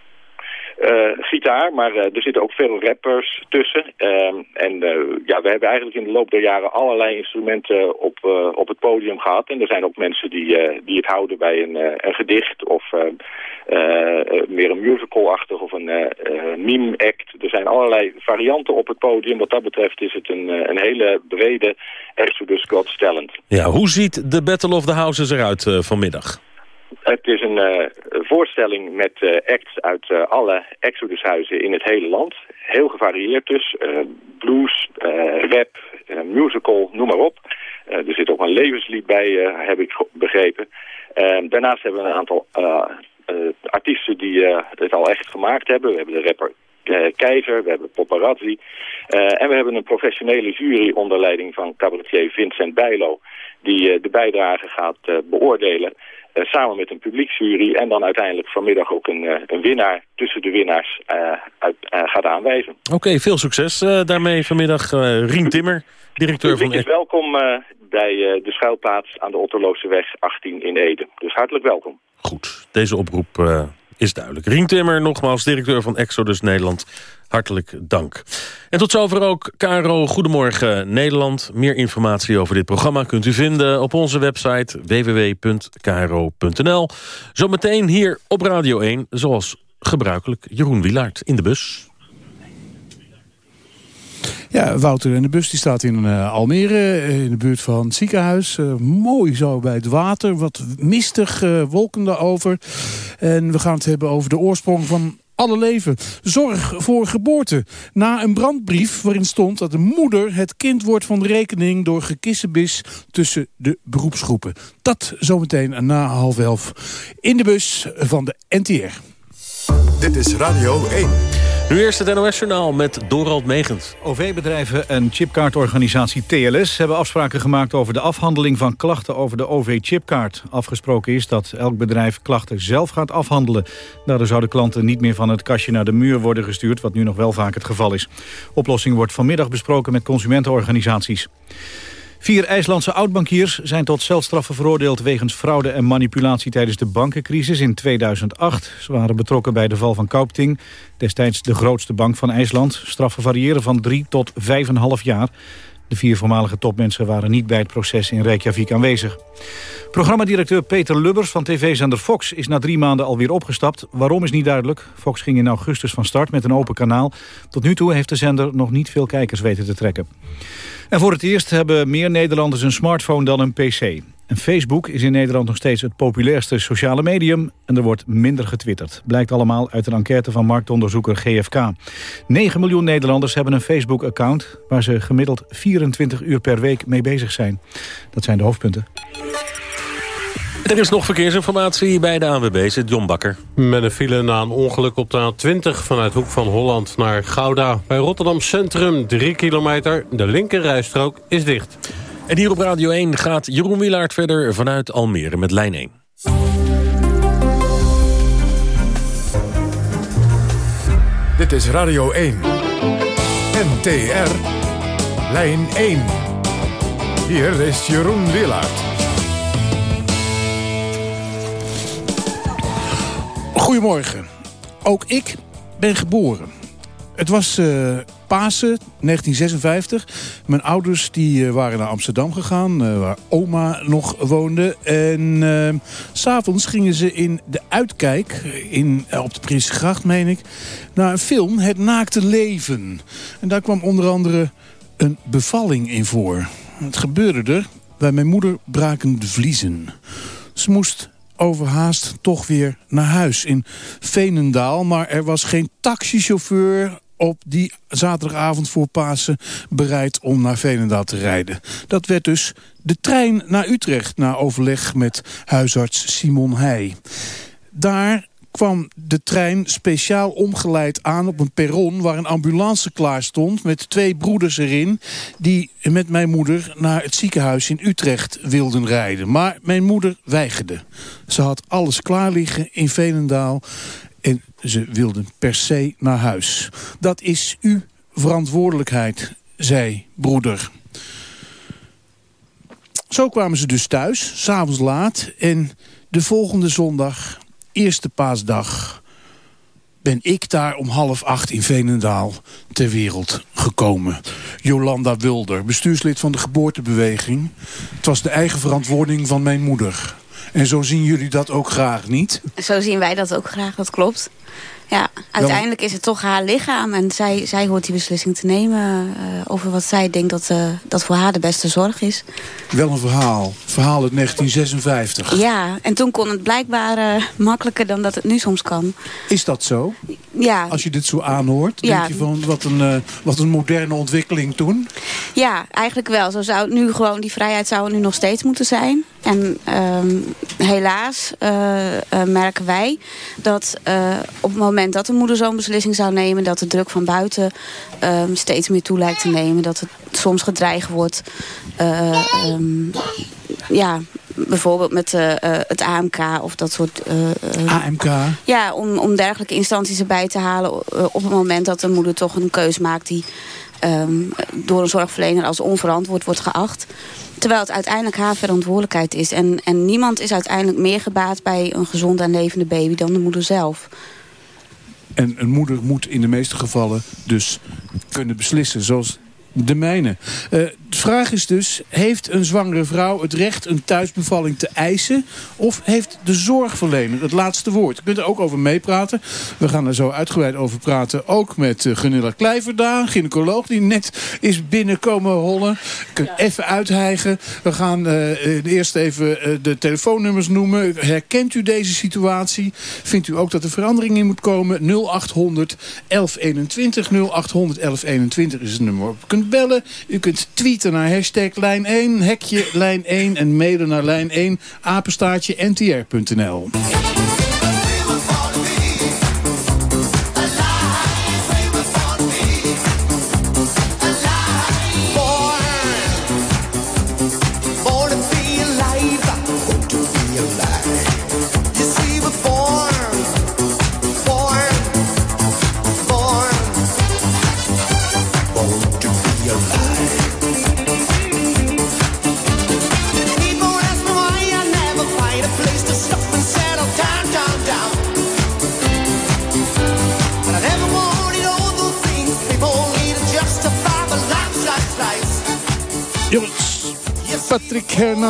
Gitaar, maar uh, er zitten ook veel rappers tussen. Uh, en ja, we hebben eigenlijk in de loop der jaren allerlei instrumenten op, op het podium gehad. En er zijn ook mensen die, die het houden bij een, een gedicht of meer een musical-achtig of een meme-act. Er zijn allerlei varianten op het podium. Wat dat betreft is het een, een hele brede Exodus God's Talent. Ja, hoe ziet de Battle of the Houses eruit vanmiddag? Het is een uh, voorstelling met uh, acts uit uh, alle Exodushuizen in het hele land. Heel gevarieerd dus. blues, rap, musical, noem maar op. er zit ook een levenslied bij, heb ik begrepen. daarnaast hebben we een aantal artiesten die het al echt gemaakt hebben. We hebben de rapper Keizer, we hebben Paparazzi. en we hebben een professionele jury onder leiding van cabaretier Vincent Bijlo... die de bijdrage gaat beoordelen... Eh, samen met een publieksjury. En dan uiteindelijk vanmiddag ook een, eh, een winnaar tussen de winnaars uit, gaat aanwijzen. Oké, veel succes daarmee vanmiddag. Rien Timmer, directeur van... is welkom bij de schuilplaats aan de Otterlooseweg 18 in Ede. Dus hartelijk welkom. Goed, deze oproep is duidelijk. Rien Timmer, nogmaals directeur van Exodus Nederland. Hartelijk dank. En tot zover ook Caro Goedemorgen Nederland. Meer informatie over dit programma kunt u vinden op onze website www.kro.nl. Zometeen hier op Radio 1, zoals gebruikelijk, Jeroen Wilaert in de bus. Ja, Wouter en de bus die staat in uh, Almere, eh, in de buurt van het ziekenhuis. Uh, mooi zo bij het water, wat mistig, wolken daarover. En we gaan het hebben over de oorsprong van alle leven. Zorg voor geboorte. Na een brandbrief waarin stond dat de moeder het kind wordt van de rekening... door gekissenbis tussen de beroepsgroepen. Dat zometeen na half elf in de bus van de NTR. Dit is Radio 1. Nu eerst het NOS-journaal met Dorald Megens. OV-bedrijven en chipkaartorganisatie TLS hebben afspraken gemaakt over de afhandeling van klachten over de OV-chipkaart. Afgesproken is dat elk bedrijf klachten zelf gaat afhandelen. Daardoor zouden klanten niet meer van het kastje naar de muur worden gestuurd, wat nu nog wel vaak het geval is. Oplossing wordt vanmiddag besproken met consumentenorganisaties. Vier IJslandse oudbankiers zijn tot celstraffen veroordeeld... wegens fraude en manipulatie tijdens de bankencrisis in 2008. Ze waren betrokken bij de val van Kaupting, destijds de grootste bank van IJsland. Straffen variëren van drie tot vijf en half jaar. De vier voormalige topmensen waren niet bij het proces in Reykjavik aanwezig. Programmadirecteur Peter Lubbers van tv-zender Fox is na drie maanden alweer opgestapt. Waarom is niet duidelijk. Fox ging in augustus van start met een open kanaal. Tot nu toe heeft de zender nog niet veel kijkers weten te trekken. En voor het eerst hebben meer Nederlanders een smartphone dan een pc. En Facebook is in Nederland nog steeds het populairste sociale medium... en er wordt minder getwitterd. Blijkt allemaal uit een enquête van marktonderzoeker GFK. 9 miljoen Nederlanders hebben een Facebook-account... waar ze gemiddeld 24 uur per week mee bezig zijn. Dat zijn de hoofdpunten. Er is nog verkeersinformatie bij de ANWB, zit John Bakker. Met een file na een ongeluk op de A20 vanuit Hoek van Holland naar Gouda. Bij Rotterdam Centrum 3 kilometer. De linkerrijstrook is dicht. En hier op Radio 1 gaat Jeroen Wilaert verder vanuit Almere met lijn 1. Dit is Radio 1. NTR. Lijn 1. Hier is Jeroen Wilaert. Goedemorgen. Ook ik ben geboren. Het was uh, Pasen, 1956. Mijn ouders die, uh, waren naar Amsterdam gegaan, uh, waar oma nog woonde. En s s'avonds gingen ze in de Uitkijk, in, op de Prinsengracht meen ik... naar een film, Het Naakte Leven. En daar kwam onder andere een bevalling in voor. Het gebeurde er, bij mijn moeder braken de vliezen. Ze moest overhaast toch weer naar huis in Veenendaal. Maar er was geen taxichauffeur op die zaterdagavond voor Pasen bereid om naar Veenendaal te rijden. Dat werd dus de trein naar Utrecht na overleg met huisarts Simon Heij. Daar kwam de trein speciaal omgeleid aan op een perron... waar een ambulance klaar stond met twee broeders erin... die met mijn moeder naar het ziekenhuis in Utrecht wilden rijden. Maar mijn moeder weigerde. Ze had alles klaar liggen in Veenendaal... ze wilden per se naar huis. Dat is uw verantwoordelijkheid, zei broeder. Zo kwamen ze dus thuis, s'avonds laat... en de volgende zondag eerste paasdag ben ik daar om half acht in Veenendaal ter wereld gekomen. Jolanda Wulder, bestuurslid van de geboortebeweging. Het was de eigen verantwoording van mijn moeder. En zo zien jullie dat ook graag, niet? Zo zien wij dat ook graag, dat klopt. Ja, uiteindelijk is het toch haar lichaam. En zij, zij hoort die beslissing te nemen uh, over wat zij denkt dat, uh, dat voor haar de beste zorg is. Wel een verhaal. Verhaal uit 1956. Ja, en toen kon het blijkbaar uh, makkelijker dan dat het nu soms kan. Is dat zo? Ja. Als je dit zo aanhoort, denk je van wat een, wat een moderne ontwikkeling toen? Ja, eigenlijk wel. Zo zou het nu gewoon, die vrijheid zou er nu nog steeds moeten zijn. En um, helaas merken wij dat op het moment dat een moeder zo'n beslissing zou nemen... dat de druk van buiten um, steeds meer toe lijkt te nemen. Dat het soms gedreigd wordt. Uh, um, ja, bijvoorbeeld met uh, het AMK of dat soort... AMK? Ja, om, om dergelijke instanties erbij te halen op het moment dat de moeder toch een keus maakt die um, door een zorgverlener als onverantwoord wordt geacht. Terwijl het uiteindelijk haar verantwoordelijkheid is. En, en niemand is uiteindelijk meer gebaat bij een gezonde en levende baby dan de moeder zelf. En een moeder moet in de meeste gevallen dus kunnen beslissen... zoals de mijne. Uh, de vraag is dus, heeft een zwangere vrouw het recht een thuisbevalling te eisen? Of heeft de zorgverlener het laatste woord? Je kunt er ook over meepraten. We gaan er zo uitgebreid over praten. Ook met uh, Gunilla Kleiverda, gynaecoloog, die net is binnenkomen hollen. Je kunt even uithijgen. We gaan uh, eerst even de telefoonnummers noemen. Herkent u deze situatie? Vindt u ook dat er verandering in moet komen? 0800 1121. 0800 1121 is het nummer. U bellen, u kunt tweeten naar hashtag lijn 1, hekje lijn 1 en mailen naar lijn 1, apenstaartje ntr.nl.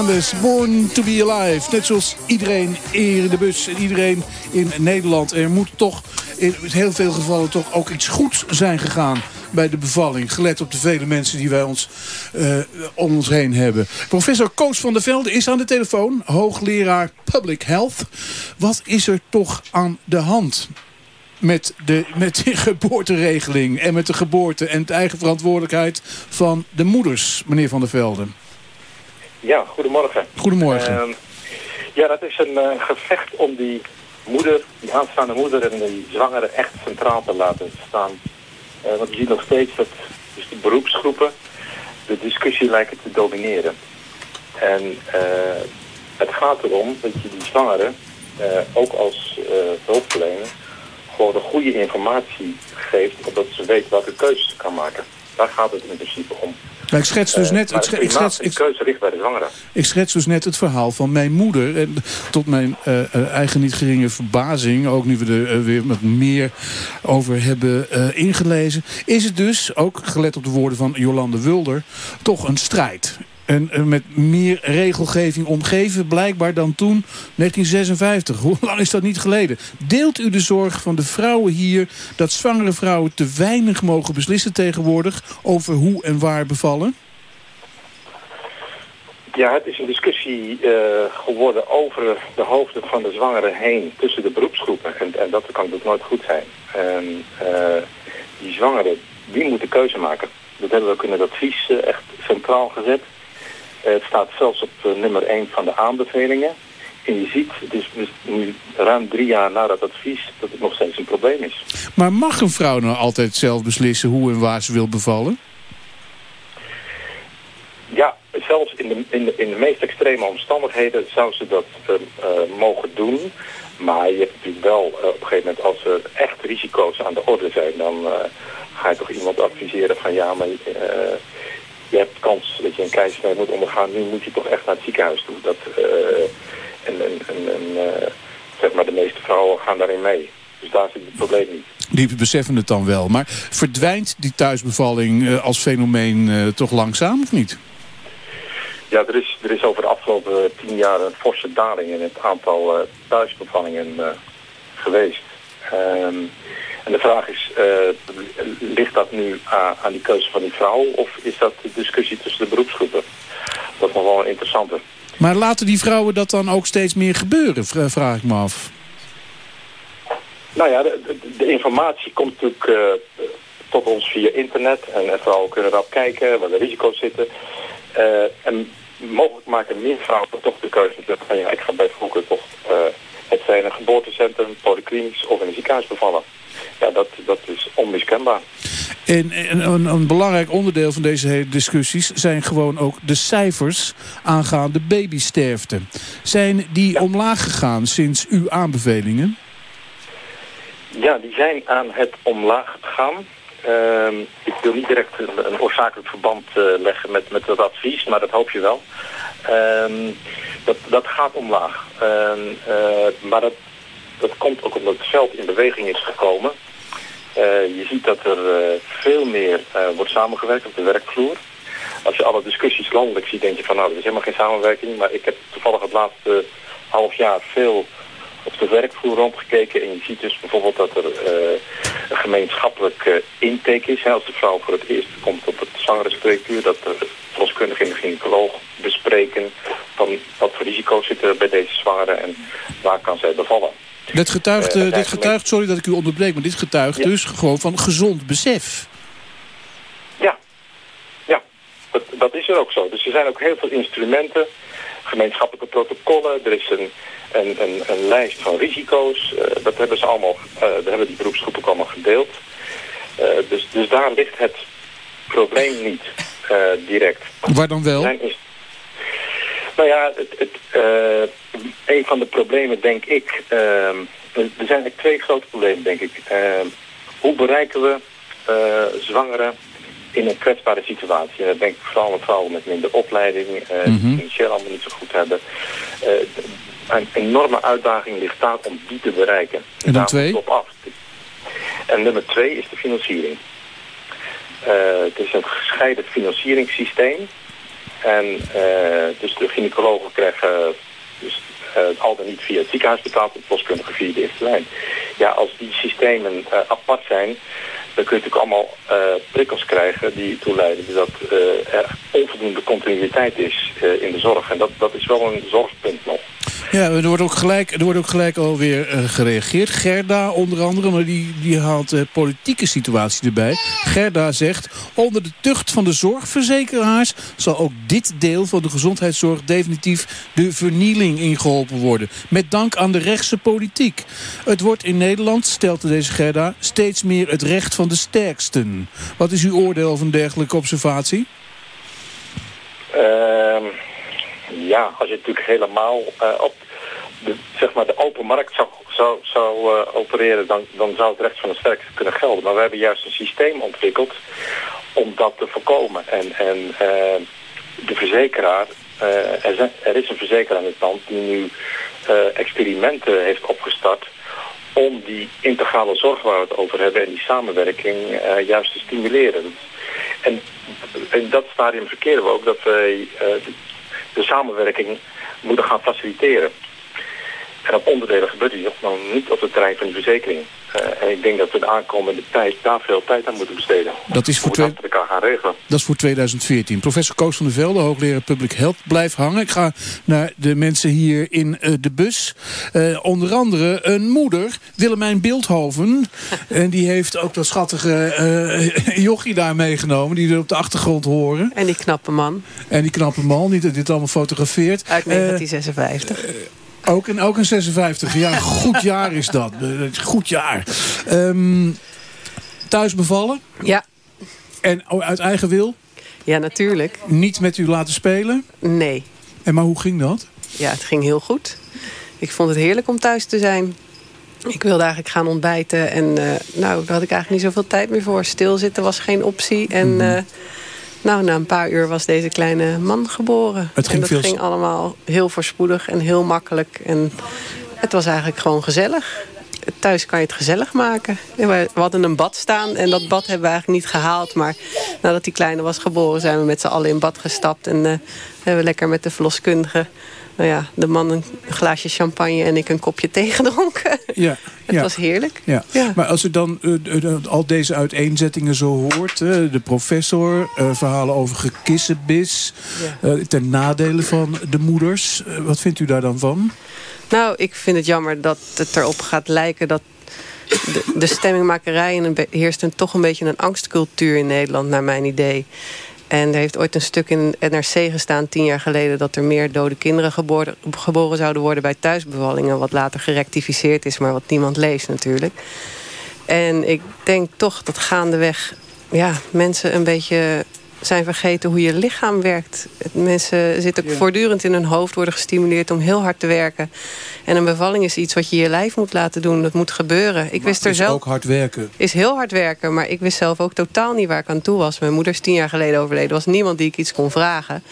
Hernandez, Born to be Alive. Net zoals iedereen in de bus en iedereen in Nederland. Er moet toch in heel veel gevallen toch ook iets goeds zijn gegaan bij de bevalling. Gelet op de vele mensen die wij ons uh, om ons heen hebben. Professor Koos van der Velde is aan de telefoon. Hoogleraar Public Health. Wat is er toch aan de hand? Met de, met de geboorteregeling en met de geboorte en de eigen verantwoordelijkheid van de moeders, meneer Van der Velde. Ja, goedemorgen. Goedemorgen. Uh, ja, dat is een uh, gevecht om die moeder, die aanstaande moeder en die zwangere echt centraal te laten staan. Uh, want je ziet nog steeds dat dus de beroepsgroepen de discussie lijken te domineren. En uh, het gaat erom dat je die zwangere, ook als hulpverlener, gewoon de goede informatie geeft, opdat ze weet welke keuzes ze kan maken. Daar gaat het in principe om. Maar ik schets dus net... het, ik schets, ik, keuze ligt bij de zwangere. Ik schets dus net het verhaal van mijn moeder. En tot mijn uh, eigen niet geringe verbazing... ook nu we er weer wat meer over hebben ingelezen... is het dus, ook gelet op de woorden van Jolande Wulder... toch een strijd. En met meer regelgeving omgeven blijkbaar dan toen 1956. Hoe lang is dat niet geleden? Deelt u de zorg van de vrouwen hier dat zwangere vrouwen te weinig mogen beslissen tegenwoordig over hoe en waar bevallen? Ja, het is een discussie uh, geworden over de hoofden van de zwangeren heen tussen de beroepsgroepen. En, en dat kan natuurlijk nooit goed zijn. En uh, die zwangeren, die moeten keuze maken. Dat hebben we ook in het advies uh, echt centraal gezet. Eh, het staat zelfs op eh, nummer 1 van de aanbevelingen. En je ziet, het is nu ruim drie jaar na dat advies, dat het nog steeds een probleem is. Maar mag een vrouw nou altijd zelf beslissen hoe en waar ze wil bevallen? Ja, zelfs in de, in de, in de meest extreme omstandigheden zou ze dat uh, uh, mogen doen. Maar je hebt natuurlijk wel uh, op een gegeven moment, als er echt risico's aan de orde zijn, dan ga je toch iemand adviseren van ja, maar je hebt kans dat je een keizersnede moet ondergaan. Nu moet je toch echt naar het ziekenhuis toe. Dat, uh, en en, en uh, zeg maar de meeste vrouwen gaan daarin mee. Dus daar zit het probleem niet. Die beseffen het dan wel. Maar verdwijnt die thuisbevalling uh, als fenomeen toch langzaam of niet? Ja, er is, er is over de afgelopen tien jaar een forse daling in het aantal thuisbevallingen geweest. Ehm, en de vraag is, uh, ligt dat nu aan, aan, die keuze van die vrouw of is dat de discussie tussen de beroepsgroepen? Dat is nog wel een interessante. Maar laten die vrouwen dat dan ook steeds meer gebeuren, vraag ik me af. Nou ja, de, de, informatie komt natuurlijk uh, tot ons via internet en, en vrouwen kunnen erop kijken waar de risico's zitten. Uh, en mogelijk maken meer vrouwen toch de keuze van ja, ik ga bij vroeger toch het zijn een geboortecentrum, polyklinisch of in een ziekenhuis bevallen ja, dat, dat is onmiskenbaar. En, en een, een, belangrijk onderdeel van deze hele discussies zijn gewoon ook de cijfers aangaande babysterfte. Zijn die omlaag gegaan sinds uw aanbevelingen? Ja, die zijn aan het omlaag gegaan. Ehm, ik wil niet direct een, een oorzakelijk verband uh, leggen met, met dat advies, maar dat hoop je wel. Ehm, dat, dat gaat omlaag. Uh, maar dat, dat komt ook omdat het veld in beweging is gekomen. Uh, je ziet dat er veel meer wordt samengewerkt op de werkvloer. Als je alle discussies landelijk ziet, denk je van nou, er is helemaal geen samenwerking. Maar ik heb toevallig het laatste half jaar veel op de werkvloer rondgekeken. En je ziet dus bijvoorbeeld dat er uh, een gemeenschappelijk uh, intake is. Hè, als de vrouw voor het eerst komt op het zwangere spreekuur. Dat de verloskundige en de gynaecoloog bespreken van wat voor risico's zitten bij deze zwangere en waar kan zij bevallen. Dit getuigt, uh, dit getuigt sorry dat ik u onderbreek, maar dit getuigt ja. dus gewoon van gezond besef. Ja, ja dat, dat is er ook zo. Dus er zijn ook heel veel instrumenten, gemeenschappelijke protocollen. Er is een een, een, een lijst van risico's. Uh, dat hebben ze allemaal, uh, dat hebben die beroepsgroepen ook allemaal gedeeld. Dus, dus daar ligt het probleem niet direct. Waar dan wel? Nou ja, het, het, een van de problemen denk ik... er zijn eigenlijk twee grote problemen denk ik. hoe bereiken we zwangeren in een kwetsbare situatie. En dan denk ik vooral aan vrouwen met minder opleiding, mm -hmm. die financieel allemaal niet zo goed hebben. Een enorme uitdaging ligt daar om die te bereiken. En dan twee? Op af. En nummer twee is de financiering. Het is een gescheiden financieringssysteem. En uh, dus de gynaecologen krijgen dus, uh, al dan niet via het ziekenhuis betaald, via de eerste lijn. Ja, als die systemen apart zijn, dan kun je natuurlijk allemaal prikkels krijgen die toeleiden dat er onvoldoende continuïteit is in de zorg. En dat, dat is wel een zorgpunt nog. Ja, er wordt ook gelijk, er wordt ook gelijk alweer uh, gereageerd. Gerda onder andere, maar die, die haalt de uh, politieke situatie erbij. Gerda zegt, onder de tucht van de zorgverzekeraars... zal ook dit deel van de gezondheidszorg definitief de vernieling ingeholpen worden. Met dank aan de rechtse politiek. Het wordt in Nederland, stelt deze Gerda, steeds meer het recht van de sterksten. Wat is uw oordeel van dergelijke observatie? Uh ja, als je natuurlijk helemaal uh, op de, zeg maar de open markt zou, zou, zou uh, opereren, dan, dan zou het recht van de sterkste kunnen gelden. Maar we hebben juist een systeem ontwikkeld om dat te voorkomen. En, en uh, de verzekeraar, er, er, is een verzekeraar in het land die nu experimenten heeft opgestart om die integrale zorg waar we het over hebben en die samenwerking juist te stimuleren. En in dat stadium verkeren we ook dat wij de samenwerking moeten gaan faciliteren. En op onderdelen gebeurt die nog niet op het terrein van die verzekering. Uh, en ik denk dat we de aankomende tijd daar veel tijd aan moeten besteden. Dat is voor, twee... dat gaan regelen. Dat is voor 2014. Professor Koos van der Velde, hoogleraar Public Health, blijft hangen. Ik ga naar de mensen hier in uh, de bus. Uh, onder andere een moeder, Willemijn Beeldhoven. (laughs) en die heeft ook dat schattige (laughs) jochie daar meegenomen. Die we op de achtergrond horen. En die knappe man. En die knappe man, die dit allemaal fotografeert. Uit 1956. Ook in, ook in 56. Ja, (laughs) goed jaar is dat. Goed jaar. Um, thuis bevallen? Ja. En uit eigen wil? Ja, natuurlijk. Niet met u laten spelen? Nee. En maar hoe ging dat? Ja, het ging heel goed. Ik vond het heerlijk om thuis te zijn. Ik wilde eigenlijk gaan ontbijten. En uh, nou, daar had ik eigenlijk niet zoveel tijd meer voor. Stilzitten was geen optie. En... Mm -hmm. uh, nou, na een paar uur was deze kleine man geboren. Het ging en dat veel... ging allemaal heel voorspoedig en heel makkelijk. En het was eigenlijk gewoon gezellig. Thuis kan je het gezellig maken. We hadden een bad staan en dat bad hebben we eigenlijk niet gehaald. Maar nadat die kleine was geboren zijn we met z'n allen in bad gestapt. En uh, hebben we lekker met de verloskundige nou ja, de man een glaasje champagne en ik een kopje thee (laughs) gedronken. Ja, het ja. was heerlijk. Ja. Ja. Maar als u dan uh, uh, al deze uiteenzettingen zo hoort... Uh, de professor, verhalen over gekissenbis... Ja. ten nadele van de moeders. wat vindt u daar dan van? Nou, ik vind het jammer dat het erop gaat lijken... dat de, de stemmingmakerij en heerst een, toch een beetje een angstcultuur in Nederland... naar mijn idee. En er heeft ooit een stuk in NRC gestaan, tien jaar geleden... dat er meer dode kinderen geboren, geboren zouden worden bij thuisbevallingen... wat later gerectificeerd is, maar wat niemand leest natuurlijk. En ik denk toch dat gaandeweg ja, mensen een beetje zijn vergeten hoe je lichaam werkt. Mensen zitten voortdurend in hun hoofd, worden gestimuleerd om heel hard te werken. En een bevalling is iets wat je je lijf moet laten doen. Dat moet gebeuren. Ik wist er is zelf... ook hard werken. Is heel hard werken, maar ik wist zelf ook totaal niet waar ik aan toe was. Mijn moeder is tien jaar geleden overleden. Er was niemand die ik iets kon vragen.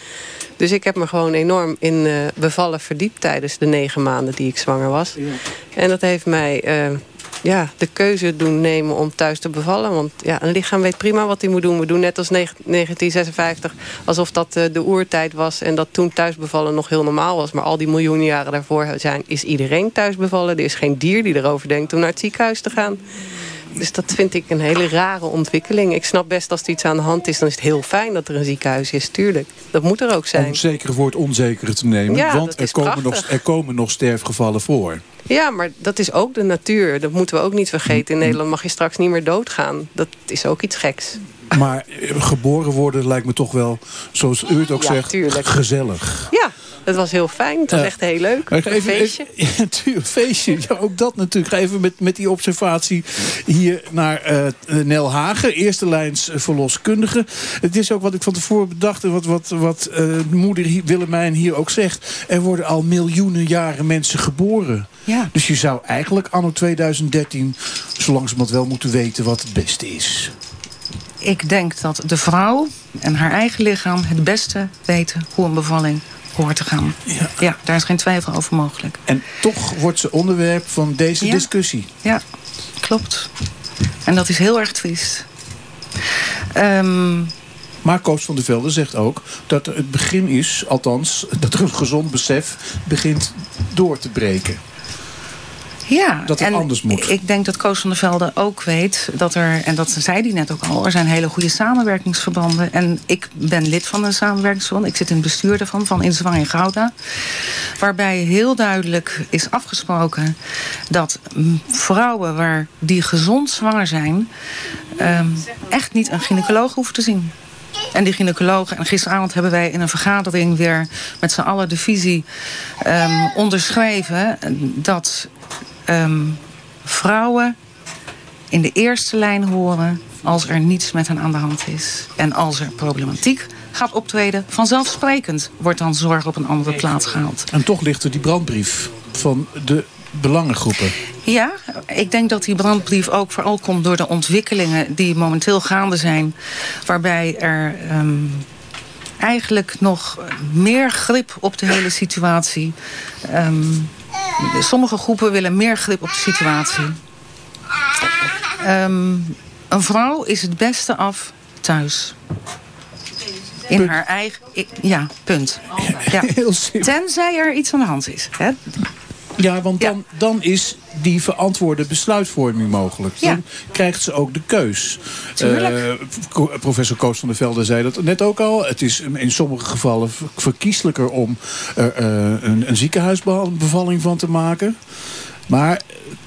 Dus ik heb me gewoon enorm in uh, bevallen verdiept tijdens de negen maanden die ik zwanger was. Ja. En dat heeft mij uh, ja, de keuze doen nemen om thuis te bevallen. Want ja, een lichaam weet prima wat hij moet doen. We doen net als 1956 alsof dat uh, de oertijd was... en dat toen thuisbevallen nog heel normaal was. Maar al die miljoenen jaren daarvoor zijn, is iedereen thuisbevallen. Er is geen dier die erover denkt om naar het ziekenhuis te gaan. Dus dat vind ik een hele rare ontwikkeling. Ik snap best als er iets aan de hand is, dan is het heel fijn dat er een ziekenhuis is. Tuurlijk, dat moet er ook zijn. Om zeker voor het onzekere te nemen. Ja, want er komen, nog, er komen nog sterfgevallen voor. Ja, maar dat is ook de natuur. Dat moeten we ook niet vergeten. In Nederland mag je straks niet meer doodgaan. Dat is ook iets geks. Maar geboren worden lijkt me toch wel, zoals u het ook ja, zegt, tuurlijk. gezellig. Ja, het was heel fijn. Het was Ja. echt heel leuk. Een feestje. even- (laughs) ja, feestje. Ja, ook dat natuurlijk. Even met, met die observatie hier naar eh Nel Hagen. Eerste lijns eh, verloskundige. Het is ook wat ik van tevoren bedacht... en wat, wat, wat eh, moeder Willemijn hier ook zegt. Er worden al miljoenen jaren mensen geboren. Ja. Dus je zou eigenlijk anno 2013... zo langzamerhand wel moeten weten wat het beste is. Ik denk dat de vrouw en haar eigen lichaam het beste weten hoe een bevalling te gaan. Ja, daar is geen twijfel over mogelijk. En toch wordt ze onderwerp van deze Ja. discussie. Ja, klopt. En dat is heel erg triest. Ehm, Maar Koos van der Velde zegt ook dat er het begin is, althans, dat er een gezond besef begint door te breken. Ja, Dat het en anders moet. Ik denk dat Koos van der Velde ook weet dat er, en dat zei hij net ook al, er zijn hele goede samenwerkingsverbanden. En ik ben lid van een samenwerkingsverband. Ik zit in het bestuur daarvan, van In Zwang in Gouda. Waarbij heel duidelijk is afgesproken dat mm, vrouwen waar die gezond zwanger zijn, ehm, echt niet een gynaecoloog hoeven te zien. En die gynaecologen, en gisteravond hebben wij in een vergadering weer met z'n allen de visie ehm, onderschreven dat ehm, vrouwen in de eerste lijn horen als er niets met hen aan de hand is. En als er problematiek gaat optreden, vanzelfsprekend wordt dan zorg op een andere plaats gehaald. En toch ligt er die brandbrief van de belangengroepen. Ja, ik denk dat die brandbrief ook vooral komt door de ontwikkelingen die momenteel gaande zijn. Waarbij er ehm, eigenlijk nog meer grip op de hele situatie. ehm, sommige groepen willen meer grip op de situatie. Ehm, een vrouw is het beste af thuis. In haar eigen... Ja, punt. Ja. Tenzij er iets aan de hand is. Hè? Ja, want dan, dan is die verantwoorde besluitvorming mogelijk. Ja. Dan krijgt ze ook de keus. Eh, professor Koos van der Velde zei dat net ook al. Het is in sommige gevallen ver- verkieslijker om er eh, een, een ziekenhuisbevalling van te maken. Maar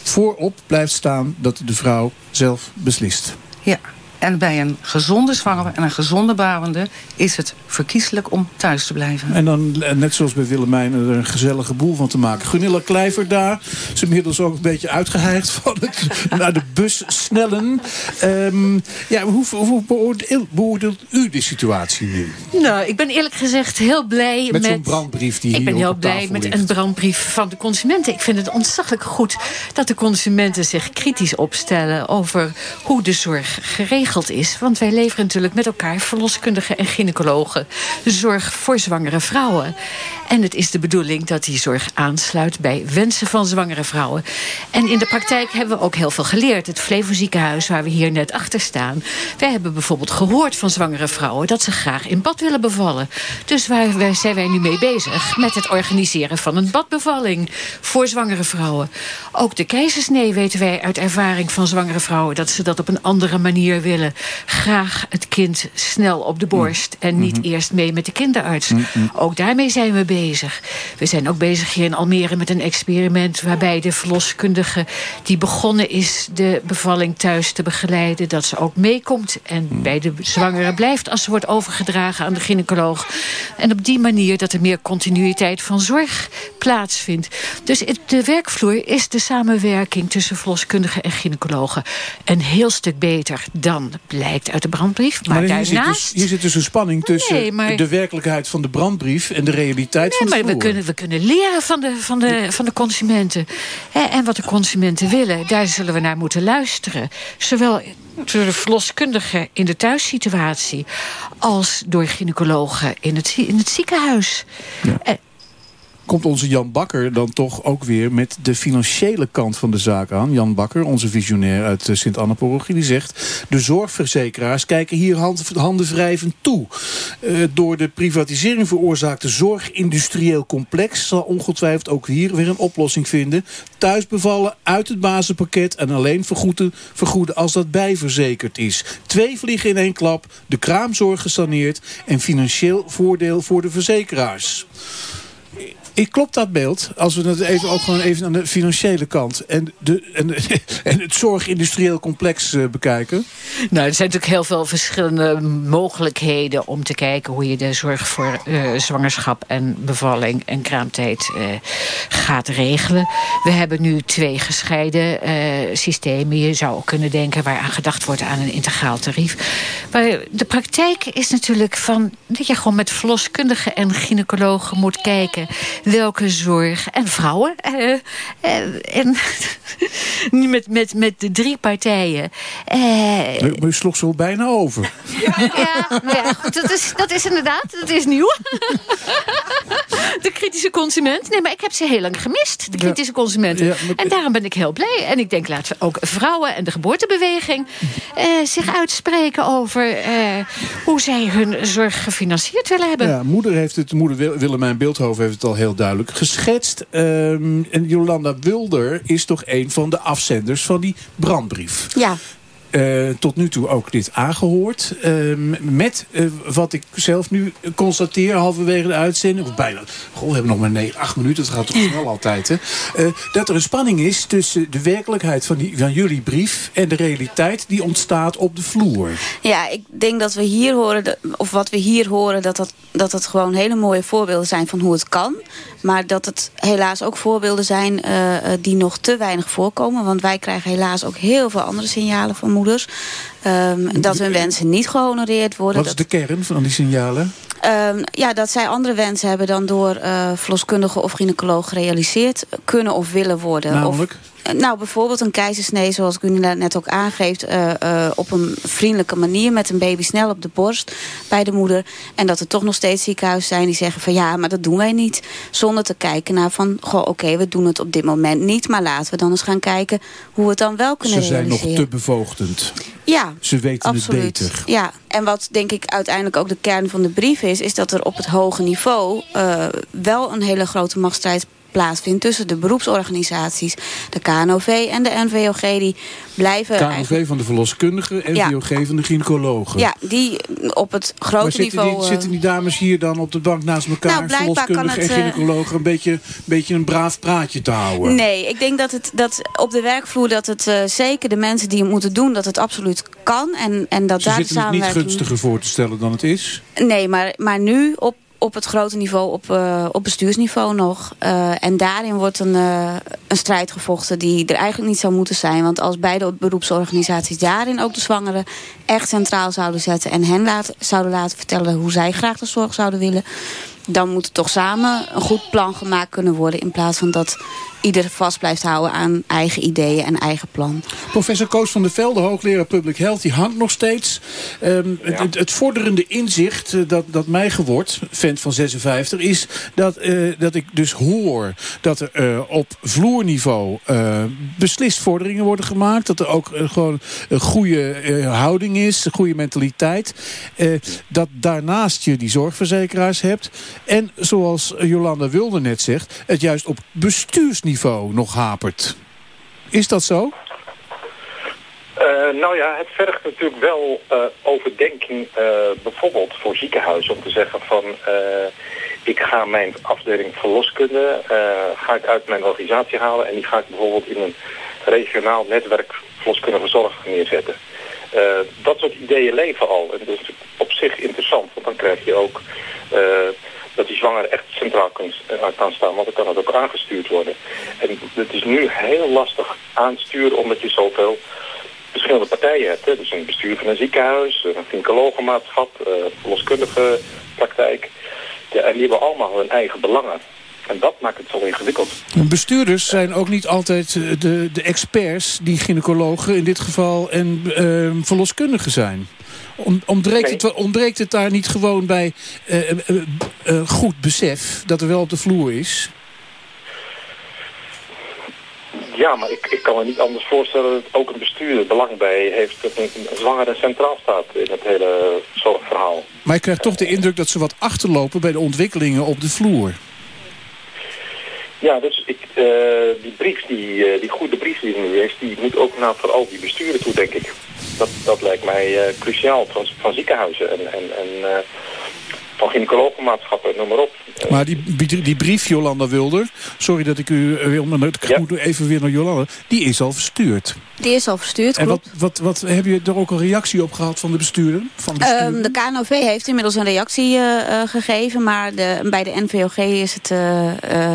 voorop blijft staan dat de vrouw zelf beslist. Ja, en bij een gezonde zwangere en een gezonde bouwende... is het verkieslijk om thuis te blijven. En dan, eh, net zoals bij Willemijn, er een gezellige boel van te maken. Gunilla Kleiver daar. Ze is inmiddels ook een beetje uitgeheigd (laughs) van het naar de bus snellen. Ehm, ja, hoe, hoe beoordeelt, beoordeelt u de situatie nu? Nou, ik ben eerlijk gezegd heel blij Met met... zo'n brandbrief die Ik hier ben heel blij met ligt. een brandbrief van de consumenten. Ik vind het ontzaglijk goed dat de consumenten zich kritisch opstellen... over hoe de zorg geregeld is. Want wij leveren natuurlijk met elkaar verloskundigen en gynaecologen... zorg voor zwangere vrouwen. En het is de bedoeling dat die zorg aansluit bij wensen van zwangere vrouwen. En in de praktijk hebben we ook heel veel geleerd. Het Flevo ziekenhuis, waar we hier net achter staan... wij hebben bijvoorbeeld gehoord van zwangere vrouwen... dat ze graag in bad willen bevallen. Dus waar zijn wij nu mee bezig? Met het organiseren van een badbevalling voor zwangere vrouwen. Ook de keizersnee weten wij uit ervaring van zwangere vrouwen... dat ze dat op een andere manier willen. Graag het kind snel op de borst... en niet eerst mee met de kinderarts. Ook daarmee zijn we bezig. We zijn ook bezig hier in Almere met een experiment... waarbij de verloskundige die begonnen is de bevalling thuis te begeleiden... dat ze ook meekomt en bij de zwangere blijft... als ze wordt overgedragen aan de gynaecoloog. En op die manier dat er meer continuïteit van zorg plaatsvindt. Dus het- de werkvloer is de samenwerking tussen verloskundigen en gynaecologen... een heel stuk beter dan blijkt uit de brandbrief. Maar, Maar hier zit, daarnaast... dus, hier zit dus een spanning tussen Nee, maar- de werkelijkheid van de brandbrief... en de realiteit van de maar we kunnen, we kunnen leren van de, van de, van de consumenten. Hè, en wat de consumenten willen, daar zullen we naar moeten luisteren. Zowel door de verloskundigen in de thuissituatie... als door gynaecologen in het, in het ziekenhuis. Eh, Komt onze Jan Bakker dan toch ook weer met de financiële kant van de zaak aan? Jan Bakker, onze visionair uit eh, Sint-Anna-parochie, die zegt... de zorgverzekeraars kijken hier hand, handenwrijvend toe. Eh, door de privatisering veroorzaakte zorgindustrieel complex... zal ongetwijfeld ook hier weer een oplossing vinden. Thuis bevallen, uit het bazenpakket... en alleen vergoeden, vergoeden als dat bijverzekerd is. Twee vliegen in één klap, de kraamzorg gesaneerd... en financieel voordeel voor de verzekeraars. Ik klopt dat beeld, als we het even ook gewoon even aan de financiële kant en, de, (laughs) en, het zorgindustrieel complex eh, bekijken? Nou, er zijn natuurlijk heel veel verschillende mogelijkheden om te kijken hoe je de zorg voor eh, zwangerschap en bevalling en kraamtijd eh, gaat regelen. We hebben nu twee gescheiden systemen. Je zou ook kunnen denken waaraan gedacht wordt aan een integraal tarief. Maar de praktijk is natuurlijk van dat je gewoon met verloskundigen en gynaecologen moet kijken welke zorg en vrouwen en (laughs) nu met, met, met de drie partijen. Eh, Maar u sloeg zo bijna over. ja, nou ja, goed, dat, is, dat is inderdaad, dat is nieuw. De kritische consument. Nee, maar ik heb ze heel lang gemist, de kritische consumenten. Ja, maar- En daarom ben ik heel blij. En ik denk, laten we ook vrouwen en de geboortebeweging... eh, zich uitspreken over eh, hoe zij hun zorg gefinancierd willen hebben. Ja, moeder heeft het, moeder Wil- Willemijn Beeldhoven heeft het al heel duidelijk geschetst. Ehm, en Jolanda Wulder is toch een van de afzenders van die brandbrief. Ja. Eh, tot nu toe ook dit aangehoord. Ehm, met eh, wat ik zelf nu constateer halverwege de uitzending. Of bijna. Goh, we hebben nog maar negen, acht minuten. Het gaat toch snel altijd. Hè? Eh, dat er een spanning is tussen de werkelijkheid van, die, van jullie brief. En de realiteit die ontstaat op de vloer. Ja, ik denk dat we hier horen, dat- of wat we hier horen, dat dat, dat het gewoon hele mooie voorbeelden zijn van hoe het kan. Maar dat het helaas ook voorbeelden zijn die nog te weinig voorkomen. Want wij krijgen helaas ook heel veel andere signalen van moeders. Ehm, dat hun wensen niet gehonoreerd worden. Wat is de kern van die signalen? Ehm, ja, dat zij andere wensen hebben dan door eh verloskundige of gynaecoloog gerealiseerd kunnen of willen worden. Namelijk? Of, nou, bijvoorbeeld een keizersnee, zoals u net ook aangeeft, eh, eh, op een vriendelijke manier met een baby snel op de borst bij de moeder. En dat er toch nog steeds ziekenhuizen zijn die zeggen van ja, maar dat doen wij niet. Zonder te kijken naar van, goh, oké, we doen het op dit moment niet, maar laten we dan eens gaan kijken hoe we het dan wel kunnen Ze zijn nog te bevoogdend. Ja, Ze weten absoluut. het beter. Ja, en wat denk ik uiteindelijk ook de kern van de brief is... is dat er op het hoge niveau eh, wel een hele grote machtsstrijd plaatsvindt... tussen de beroepsorganisaties, de KNOV en de NVOG. Die blijven eigenlijk... KNV van de verloskundigen en Ja. Van de gynaecologen. Ja, die op het grote maar zitten, niveau... die, eh, zitten die dames hier dan op de bank naast elkaar, Nou, verloskundigen en eh, gynaecologen, een beetje, beetje een braaf praatje te houden? Nee, ik denk dat, het, dat op de werkvloer dat het eh, zeker de mensen die het moeten doen... dat het absoluut kan en, en dat Ze daar de zitten het niet samenwerking... gunstiger voor te stellen dan het is. Nee, maar, maar nu op, op het grote niveau, op, eh, op bestuursniveau nog. Eh, en daarin wordt een, eh, een strijd gevochten die er eigenlijk niet zou moeten zijn. Want als beide beroepsorganisaties daarin ook de zwangeren echt centraal zouden zetten... en hen zouden laten vertellen hoe zij graag de zorg zouden willen... dan moet er toch samen een goed plan gemaakt kunnen worden... in plaats van dat ieder vast blijft houden aan eigen ideeën en eigen plan. Professor Koos van der Velde, hoogleraar Public Health, die hangt nog steeds. Ehm, het, het, het vorderende inzicht eh, dat, dat mij geword, vent van 56, is dat, eh, dat ik dus hoor dat er eh, op vloerniveau eh, beslist vorderingen worden gemaakt. Dat er ook gewoon een goede eh, houding is, een goede mentaliteit. Eh, dat daarnaast je die zorgverzekeraars hebt. En zoals Jolanda Wilde net zegt, het juist op bestuursniveau nog hapert. Is dat zo? Eh, nou ja, het vergt natuurlijk wel eh, overdenking, eh, bijvoorbeeld voor ziekenhuizen, om te zeggen van ik ga mijn afdeling verloskunde, ga ik uit mijn organisatie halen en die ga ik bijvoorbeeld in een regionaal netwerk verloskundige zorg neerzetten. Dat soort ideeën leven al en dat is op zich interessant, want dan krijg je ook dat die zwanger echt centraal kan, eh, kan staan, want dan kan het ook aangestuurd worden. En het is nu heel lastig aansturen omdat je zoveel verschillende partijen hebt. Hè. Dus een bestuur van een ziekenhuis, een gynaecologenmaatschap, uh, verloskundige praktijk. Ja, en die hebben allemaal hun eigen belangen. En dat maakt het zo ingewikkeld. Bestuurders zijn ook niet altijd eh, de, de experts die gynaecologen in dit geval en uh, verloskundigen zijn. Om, ontbreekt, het, ontbreekt het daar niet gewoon bij uh, uh, goed besef dat er wel op de vloer is? Ja, maar ik, ik kan me niet anders voorstellen dat ook een bestuurder belang bij heeft dat een, een zwangere centraal staat in het hele zorgverhaal. Maar ik krijg toch de indruk dat ze wat achterlopen bij de ontwikkelingen op de vloer. Ja, dus ik, uh, die brief, die, uh, die goede brief die er nu is, die moet ook naar vooral die besturen toe, denk ik. Dat, dat lijkt mij uh, cruciaal van, van ziekenhuizen en, en, en van gynaecologenmaatschappen, noem maar op. Maar die, die brief, Jolanda Wilder, sorry dat ik u wil, maar ik ja. moet even weer naar Jolanda, die is al verstuurd. Die is al verstuurd, En wat, wat, wat, heb je er ook een reactie op gehad van de bestuurder? Van de, um, de KNOV heeft inmiddels een reactie uh, uh, gegeven, maar de, bij de NVOG is het, uh,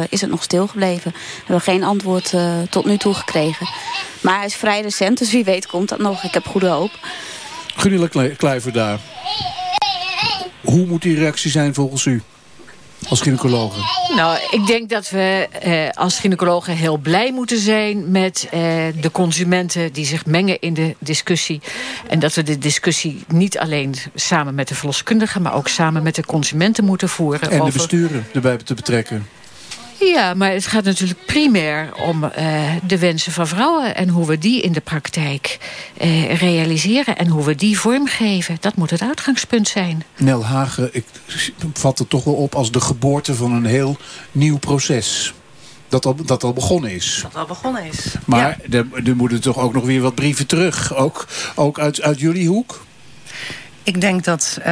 is het nog stilgebleven. We hebben geen antwoord tot nu toe gekregen. Maar hij is vrij recent, dus wie weet komt dat nog. Ik heb goede hoop. Gunilla Kluiver daar. Hoe moet die reactie zijn volgens u? Als gynaecologen? Nou, ik denk dat we eh, als gynaecologen heel blij moeten zijn... met eh, de consumenten die zich mengen in de discussie. En dat we de discussie niet alleen samen met de verloskundigen... maar ook samen met de consumenten moeten voeren. En over... de besturen erbij te betrekken. Ja, maar het gaat natuurlijk primair om uh, de wensen van vrouwen... en hoe we die in de praktijk uh, realiseren en hoe we die vormgeven. Dat moet het uitgangspunt zijn. Nel Hagen, ik vat het toch wel op als de geboorte van een heel nieuw proces. Dat al, dat al begonnen is. Dat al begonnen is. Maar ja. er, er moeten toch ook nog weer wat brieven terug. Ook, ook uit, uit jullie hoek? Ik denk dat uh,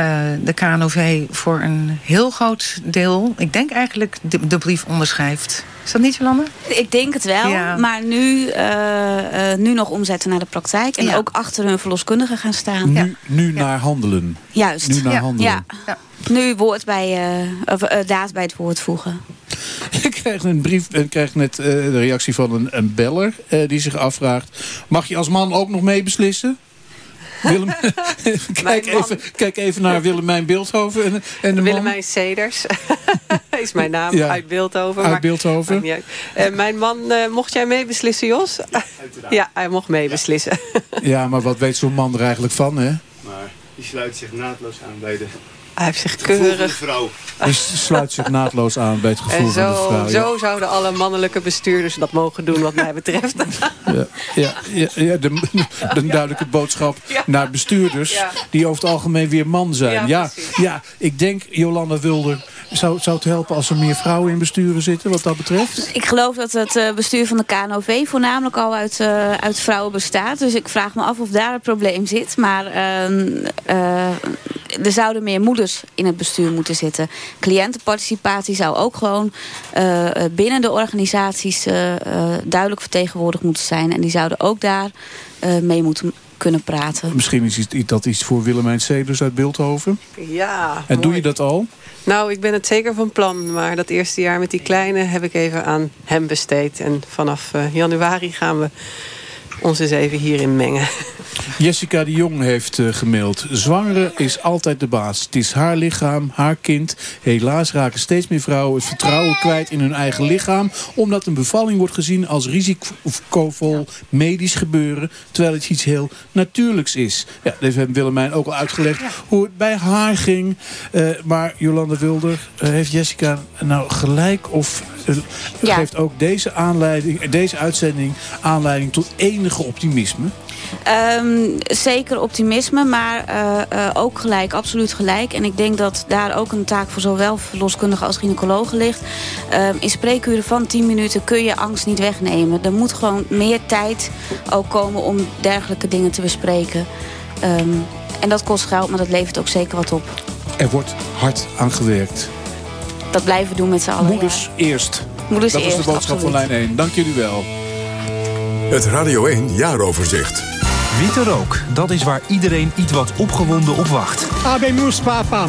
de KNOV voor een heel groot deel... ik denk eigenlijk de, de brief onderschrijft. Is dat niet, Jolande? Ik denk het wel, ja. maar nu, uh, uh, nu nog omzetten naar de praktijk. En ja. ook achter hun verloskundige gaan staan. Nu, ja. nu naar handelen. Juist. Nu naar handelen. Ja. Nu woord bij, of, daad bij het woord voegen. (laughs) Ik krijg een brief en krijg net de reactie van een, een beller die zich afvraagt... mag je als man ook nog mee beslissen? Willem, (laughs) kijk, even, kijk even naar Willemijn Beeldhoven. En, en de Willemijn Ceders (laughs) is mijn naam, ja, uit Beeldhoven. Uit Beeldhoven. Maar, uh, mijn man, uh, mocht jij meebeslissen, Jos? ja, hij mocht meebeslissen. ja, maar wat weet zo'n man er eigenlijk van, hè? Maar die sluit zich naadloos aan bij de hij heeft zich keurig... vrouw. Dus sluit zich naadloos aan bij het gevoel en zo, van de vrouw. Ja. Zo zouden alle mannelijke bestuurders dat mogen doen wat mij betreft. Ja, ja, ja, ja de, de duidelijke boodschap ja. naar bestuurders... Ja. die over het algemeen weer man zijn. Ja, ja, ik denk, Jolanda Wilder... Zou, zou het helpen als er meer vrouwen in besturen zitten wat dat betreft? Ik geloof dat het bestuur van de KNOV voornamelijk al uit, uh, uit vrouwen bestaat. Dus ik vraag me af of daar het probleem zit. Maar uh, uh, er zouden meer moeders in het bestuur moeten zitten. Cliëntenparticipatie zou ook gewoon uh, binnen de organisaties uh, duidelijk vertegenwoordigd moeten zijn. En die zouden ook daar mee moeten kunnen praten. Misschien is dat iets voor Willemijn Ceders uit Beeldhoven? Ja. En mooi. doe je dat al? Nou, ik ben het zeker van plan. Maar dat eerste jaar met die kleine heb ik even aan hem besteed. En vanaf januari gaan we ons eens even hierin mengen. (laughs) Jessica de Jong heeft uh, gemaild. Zwangere is altijd de baas. Het is haar lichaam, haar kind. Helaas raken steeds meer vrouwen het vertrouwen kwijt in hun eigen lichaam. Omdat een bevalling wordt gezien als risicovol medisch gebeuren. Terwijl het iets heel natuurlijks is. Ja, dat heeft Willemijn ook al uitgelegd hoe het bij haar ging. Uh, maar Jolanda Wilder, uh, heeft Jessica nou gelijk? Of geeft ook deze, aanleiding, deze uitzending aanleiding tot enige optimisme? Um, zeker optimisme, maar uh, uh, ook gelijk, absoluut gelijk. En ik denk dat daar ook een taak voor zowel verloskundigen als gynaecologen ligt. Um, in spreekuren van 10 minuten kun je angst niet wegnemen. Er moet gewoon meer tijd ook komen om dergelijke dingen te bespreken. Um, en dat kost geld, maar dat levert ook zeker wat op. Er wordt hard aan gewerkt. Dat blijven we doen met z'n allen. Moeders ja. eerst. Moeders dat eerst, is de boodschap absoluut. van lijn 1. Dank jullie wel. Het Radio 1 jaaroverzicht. Witte rook, dat is waar iedereen iets wat opgewonden op wacht. Abemus papa.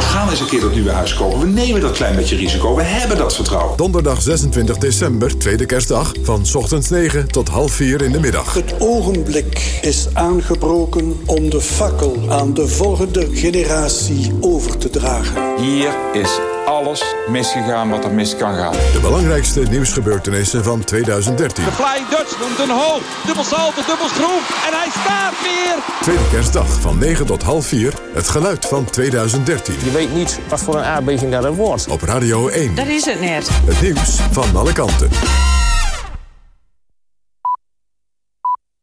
gaan eens een keer dat nieuwe huis kopen. We nemen dat klein beetje risico. We hebben dat vertrouwen. Donderdag 26 december, tweede kerstdag, van ochtends 9 tot half 4 in de middag. Het ogenblik is aangebroken om de fakkel aan de volgende generatie over te dragen. Hier is alles misgegaan wat er mis kan gaan. De belangrijkste nieuwsgebeurtenissen van 2013. De Flying Dutch doet een hoog. Dubbel salto, dubbel schroef. En hij staat weer. Tweede kerstdag van 9 tot half 4. Het geluid van 2013. Je weet niet wat voor een aardbeving dat er wordt. Op Radio 1. Dat is het net. Het nieuws van alle kanten.